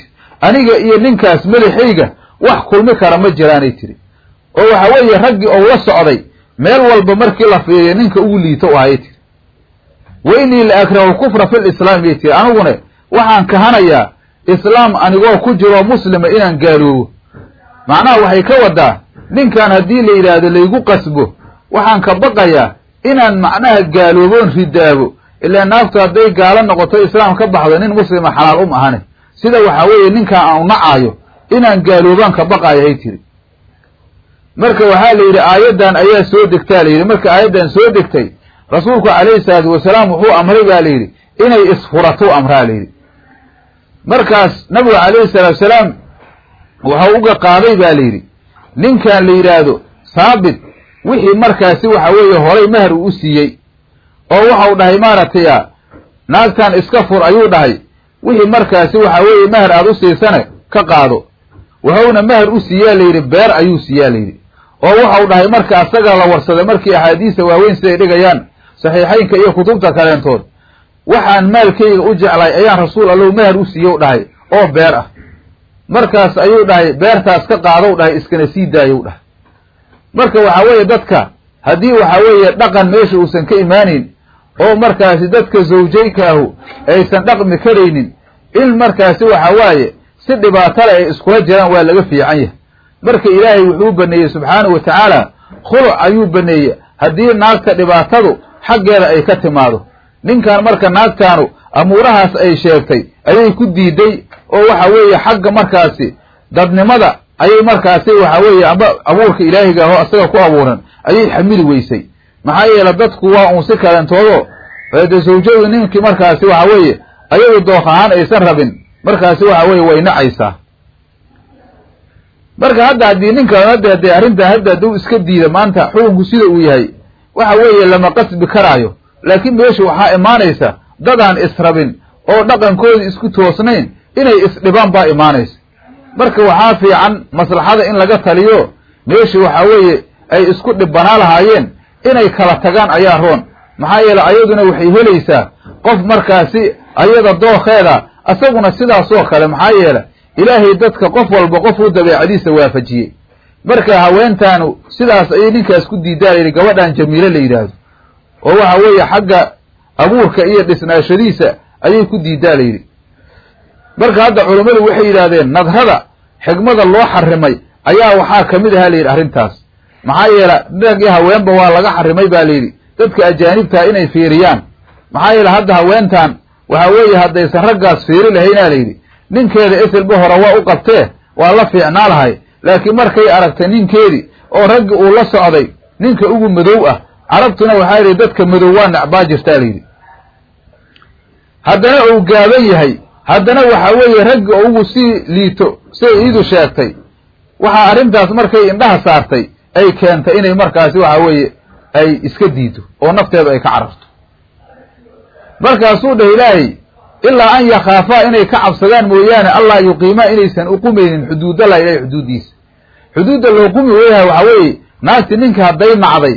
aniga iyo ninkaas madaxayga wax kulmi kara ma jiraanay tiri. oo waxa weeye raggii ou la socday meel walba markii la fiiriya ninka ugu liito u ahayay tiri. Wa innii la akrahu kufra fi lislaam bay tiri aniguna waxaan kahanayaa islaam anigoo ku jiroo muslima inaan gaaloobo. Macnaha waxay ka wadaa ninkan haddii la yidhaahdo laygu qasbo waxaan ka baqayaa inaan macnaha gaalooboon ridaabo ilaa naagtu hadday gaalo noqoto islaam ka baxdo nin muslima xalaal um ahane sida waxaa weeye ninkaan aan u nacaayo inaan gaaloobaan ka baqaayo hay tiri. Marka waxaa la yidhi aayaddan ayaa soo degtaa la yidhi. Marka aayaddan soo degtay rasuulku calayhi salaatu wasalaam wuxuu amray baa la yidhi inay isfurato amraa la yidhi. Markaas nabigu calayhi salaatu wasalaam waxau uga qaaday baa la yidhi ninkan la yidhaahdo saabit wixii markaasi waxa weeye horay mahar uu u siiyey oo waxau dhahay maaragtay a naagtan iska fur ayuu dhahay wixii markaasi waxa weeye mahar aada u siisane ka qaado. Wuxuuna mahar u siiyaa la yidhi beer ayuu siiyaa la yidhi oo waxau dhahay marka asaga la warsaday markii axaadiista waaweyn siday dhigayaan saxiixaynka iyo kutubta kaleentood waxaan maalkayga u jeclay ayaan rasuul allow mahar u siiyow dhahay oo beer ah. Markaas ayuu dhahay beertaas ka qaadow dhahay iskana sii daayow dhahay. Marka waxaa weeye dadka haddii waxaa weeye dhaqan meesha uusan ka imaaneyn oo markaasi dadka zawjaykaahu aysan dhaqmi karaynin in markaasi waxa waaye si dhibaatale ay iskula jiraan waa laga fiican yahay. Marka ilaahay wuxuu baneeyey subxaanahu wa tacaala khuluc ayuu baneeyey. Haddii naagta dhibaatadu xaggeeda ay ka timaado ninkan marka naagtaanu amuurahaas ay sheegtay ayay ku diiday oo waxa weeye xagga markaasi dadnimada ayay markaasi waxa weeye amba abuurka ilaahiga aho asaga ku abuuran ayay xamili weysay maxaa yeele dadku waa uun si kalentoodo de zawjadu ninkii markaasi waxa weeye ayadu dook ahaan aysan rabin. Markaasi waxa weeye way nacaysaa. Marka hadda haddii ninkan hadda hadee arrintan hadda hadduu iska diida maanta xukunku sida uu yahay waxa weeye lama qasbi karaayo. Laakiin meesha waxaa imaanaysa dadaan israbin oo dhaqankoodii isku toosnayn inay isdhibaan baa imaanaysa. Marka waxaa fiican maslaxada in laga taliyo meeshii waxaa weeye ay isku dhibbanaa lahaayeen inay kala tagaan ayaa roon. Maxaa yeele ayaduna waxay helaysaa qof markaasi ayada dookheeda isaguna sidaasoo kale maxaa yeele ilaahay dadka qof walba qofuu dabeecadiisa waafajiyey. Marka haweentaanu sidaas ayay ninkaas ku diidaa layidhi gabadhan jamiile la yidhaahdo. Oo waxa weeye xagga abuurka iyo dhisnaashadiisa ayay ku diidaa layidhi marka hadda culammadu waxay yidhahdeen nadrada xigmada loo xarimay ayaa waxaa ka mid ahaa layidhi arrintaas maxaa yeele rag iyo haweenba waa laga xarimay baa layidhi. Dadka ajaanibtaa inay fiiriyaan. Maxaa yeele hadda haweentan waxa weeye haddaysan raggaas fiiri lahaynaa layidhi. Ninkeeda eselba hore waa u qabtee waa la fiicnaa lahay laakiin markay aragtay ninkeedii oo raggi uu la socday ninka ugu madow ah carabtuna waxaa yidhi dadka madow waa necbaa jirtaa layidhi. Haddana uu gaaban yahay haddana waxa weeye raggi ugu sii liito siday iidu sheegtay waxaa arrintaas markay indhaha saartay ay keentay inay markaasi waxa weeye ay iska diido oo nafteedu ay ka cararto. Markaasuu dheh ilaahay ilaa an yakhaafaa inay ka cabsadaan mooyaane allah yuqiimaa inaysan uqumaynin xuduudallah ilahay xuduuddiisa. Xuduudda loo qumi weyahay waxaa weeye naagti ninka hadday nacday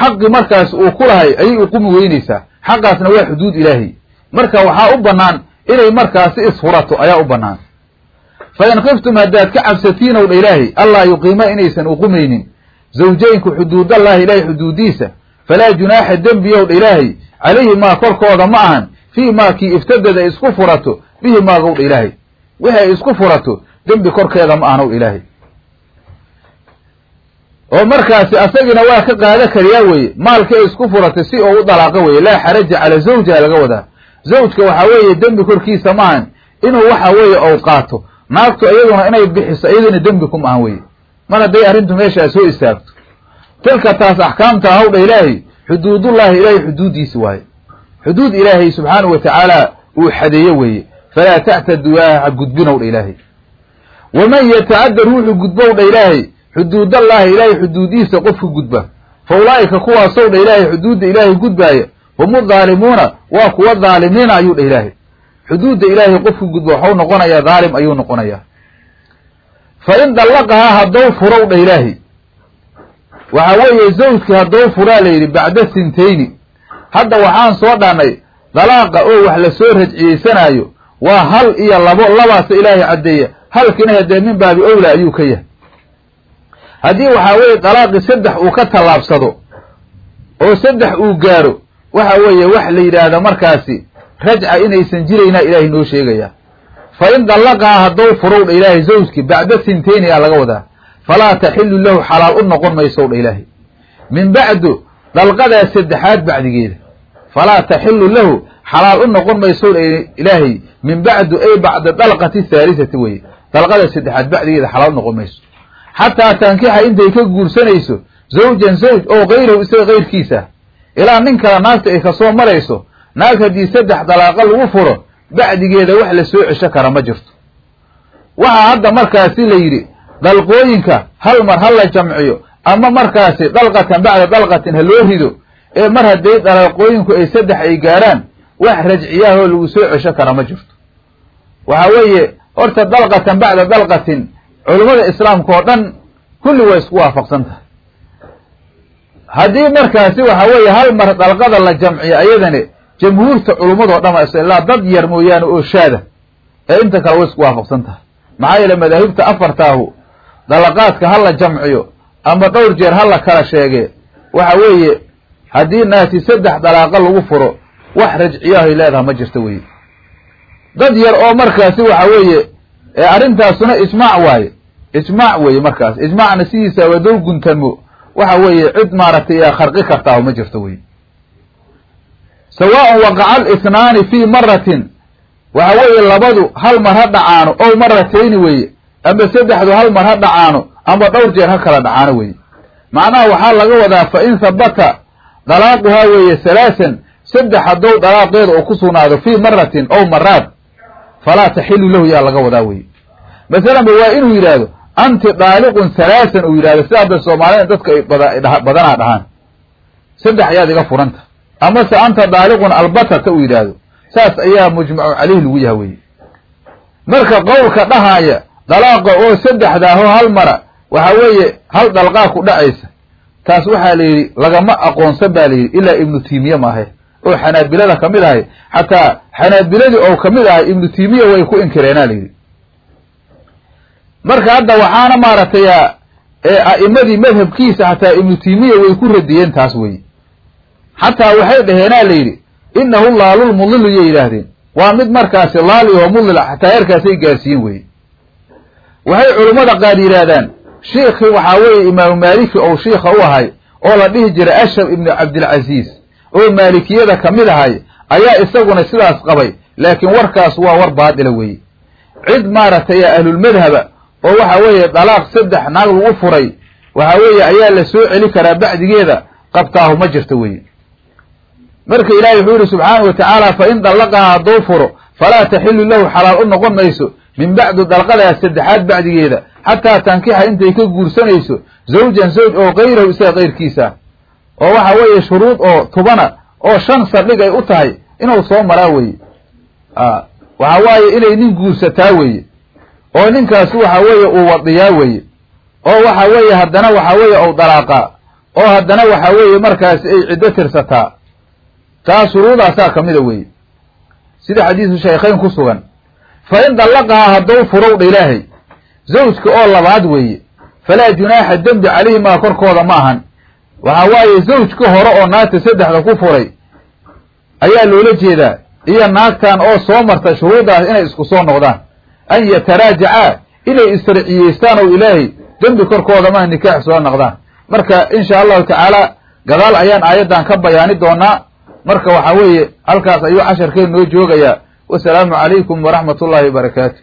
xaqi markaas uu ku lahay ayay uqumi weynaysaa. Xaqaasna waa xuduud ilaahay. Marka waxaa u bannaan inay markaasi isfurato ayaa u bannaan. Fa in kiftum haddaad ka cabsatiinow dha ilaahay allah yuqiima inaysan uqumaynin zawjaynku xuduudallahi ilaahay xuduudiisa falaa junaaxa dembiyow dha ilaahay calayhi maa korkooda ma ahan fii maa kii iftadad ay isku furato bihi maagow dha ilaahay. Wixi ay isku furato dembi korkeeda ma ahanow ilaahay. Oo markaasi asagina waa ka qaada kariyaa weeye maalkii ay isku furatay si oo u dalaaqo weeye laa xaraja calaa zawjiha laga wadaa. Zawjka waxaa weeye dembi korkiisa maahan inuu waxa weeye ou qaato naagtu iyaduna inay bixiso iyaduna dembi kuma ahan weye mar hadday arrintu meeshaa soo istaagto. Tilka taas axkaamta hawdha ilaahay xuduudullaahi ilaahay xuduuddiisi waaye. Xuduud ilaahay subxaanahu wa tacaala uu xadeeye weeye. Falaa tactaduuha ha gudbinowdha ilaahay. Waman yatacadda ruuxu gudbowdha ilaahay xuduudallaahi ilaahay xuduudiisa qofku gudba. Fa ulaa'ika kuwaasow dha ilaahay xuduudda ilaahay gudbaaya hum daalimuuna waa kuwa dhaalimiina ayuu dhah ilaahay. Xuduudda ilaahay qofku gudba waxau noqonayaa dhaalim ayuu noqonayaa fa in dallaqahaa haddou furow dha ilaahay. Waxa weeye zawjkii haddou furaa la yidhi bacda sintayni hadda waxaan soo dhannay dalaaqa oo wax la soo rajciyeysanaayo waa hal iyo labo labaasa ilaahay caddeeya halkina hadee min baabi owla ayuu ka yahay. Haddii waxaa weeye dalaaqii saddex uu ka tallaabsado oo saddex uu gaaro waxa weeye wax la yidhaahda markaasi rajca inaysan jiraynaa ilaahay noo sheegaya fa in dallaqaha haddou furowdha ilaahay zawjki bacda sintayni aa laga wadaa falaa taxilu lahu xalaal u noqon maysow dha ilaahay. Min bacdu dalqadaas saddexaad bacdigeeda falaa taxilu lahu xalaal u noqon maysow dha ilaahay min bacdu ay bacda dalqati haalisati weye dalqada saddexaad bacdigeeda xalaal u noqon mayso. Xataa tankixa intay ka guursanayso zawjan zawj oo kayrahu isaga kayrkiisa ilaa nin kale naagta ay ka soo marayso naag haddii saddex dalaaqa lagu furo bacdigeeda wax la soo cesho kara ma jirto. Waxaa hadda markaasi la yidhi dalqooyinka hal mar ha la jamciyo ama markaasi dalqatan bacda dalqatin ha loo rido ee mar hadday dalaqooyinku ay saddex ay gaaraan wax rajciyaahoo lagu soo cesho kara ma jirto. Waxa weeye horta dalqatan bacda dalqatin culummada islaamka oo dhan kulli waa isku waafaqsan tahay. Haddii markaasi waxa weeye hal mar dalqada la jamciyo ayadani jamhuurta culummadoo dhama ilaa dad yar mooyaane oo shaada. Ee inta kale way isku waafaqsan tahay. Maxaa yeele madaahibta afartaahu dalaqaadka ha la jamciyo ama dhowr jeer ha la kala sheege. Waxa weeye haddii naasi saddex dalaaqa lagu furo wax rajciyahay leedaha ma jirto weye dad yar oo markaasi waxa weeye arrintaasuna ijmaac waaye. Ijmaac weeye markaas. Ijmaacna sidiisa wadow guntamo. Waxa weeye cid maaragtay kharqi kartaa ma jirto weye sawaaءn waqaca alisnaani fii maratin waxa weeye labadu hal mar ha dhacaano ow maratayni weeye. Ama saddexdu hal mar ha dhacaano ama dhowr jeer ha kala dhacaano weeye. Macnaha waxaa laga wadaa fa in habata dalaaquhaa weeye salaasan saddex haddou dalaaqeeda oo ku sugnaado fii maratin ow maraad falaa taxilu lahu yaa laga wadaa weye masalanba waa inuu yidhaahdo anti daaliqun halaasan uu yidhahdo sidaa da soomaalida dadka badanaa dhahaan. Saddex ayaad iga furanta amase anta daaliqun albatata uu yidhaahdo saas ayaa mujmacu caleyhi lagu yaha weye marka qowlka dhahaaya dalaaqa oo saddexdaaho hal mara waxa weeye hal dalqaa ku dhacaysa. Taas waxaa la yidhi lagama aqoonsan ba la yidhi ilaa ibnu tiimiye maahe oo xanaabilada ka mid ahay xataa xanaabiladii oo ka mid ahay ibnu tiimiya way ku inkireena la yidhi. Marka hadda waxaana maaragtay a'imadii madhabkiisa xataa ibnu tiimiya way ku radiyeen taas weye xataa waxay dhaheenaa la yidhi inahu laalul mudilu yay yidhaahdeen. Waa mid markaasi laali oo mudlil xataa heerkaasay gaarsiiyeen weye waxay culummada qaar yidhaahdaan shiikhii waxaa weeye imaamu maaliki ou shiikha u ahay oo la dhihi jiray ashab ibnu cabdilcasiis oo maalikiyada ka mid ahay ayaa isaguna sidaas qabay laakiin warkaas waa war baatila weeye. Cid maaragtay ahlulmadhaba oo waxa weeye dalaaq saddex naag lagu furay waxa weeye ayaa la soo celi karaa bacdigeeda qabtaahu ma jirto weye marka ilaahay wuxuu yihi subxaanau wa tacaala fa in dallaqaha hadduu furo falaa taxilu lahu xalaal u noqon mayso. Min bacdu dalqadaas saddexaad bacdigeeda xataa tankixa intay ka guursanayso zawjan zawj oo kayrahu isaga kayrkiisa oo waxa weeye shuruud oo tubana oo shan sardhig ay u tahay inuu soo maraa weye waxa waaye inay nin guursataa weeye. Oo ninkaasi waxa weeye uu wadiyaa weeye. Oo waxa weeye haddana waxa weeye ou dalaaqaa. Oo haddana waxa weeye markaasi ay ciddo tirsataa taa shuruudaasaa ka mida weeye. Sida xadiisu shaykhayn ku sugan fa in dallaqahaa hadduu furowdha ilaahay zawjka oo labaad weeye falaa junaaxa dembi calayhimaa korkooda ma ahan. Waxa waaye zawjka hore oo naagta saddexda ku furay ayaa loola jeedaa iyo naagtan oo soo marta shuruuddaas inay isku soo noqdaan. An yataraajacaa inay istarciyeystaan oo ilaahay dembi korkooda maha nikaax soo noqdaan. Marka insha allahu tacaala gadaal ayaan aayaddan ka bayaani doonaa marka waxa weeye halkaas ayuu casharkeen noo joogayaa wasalaamu calaykum waraxmat ullahi wabarakaatu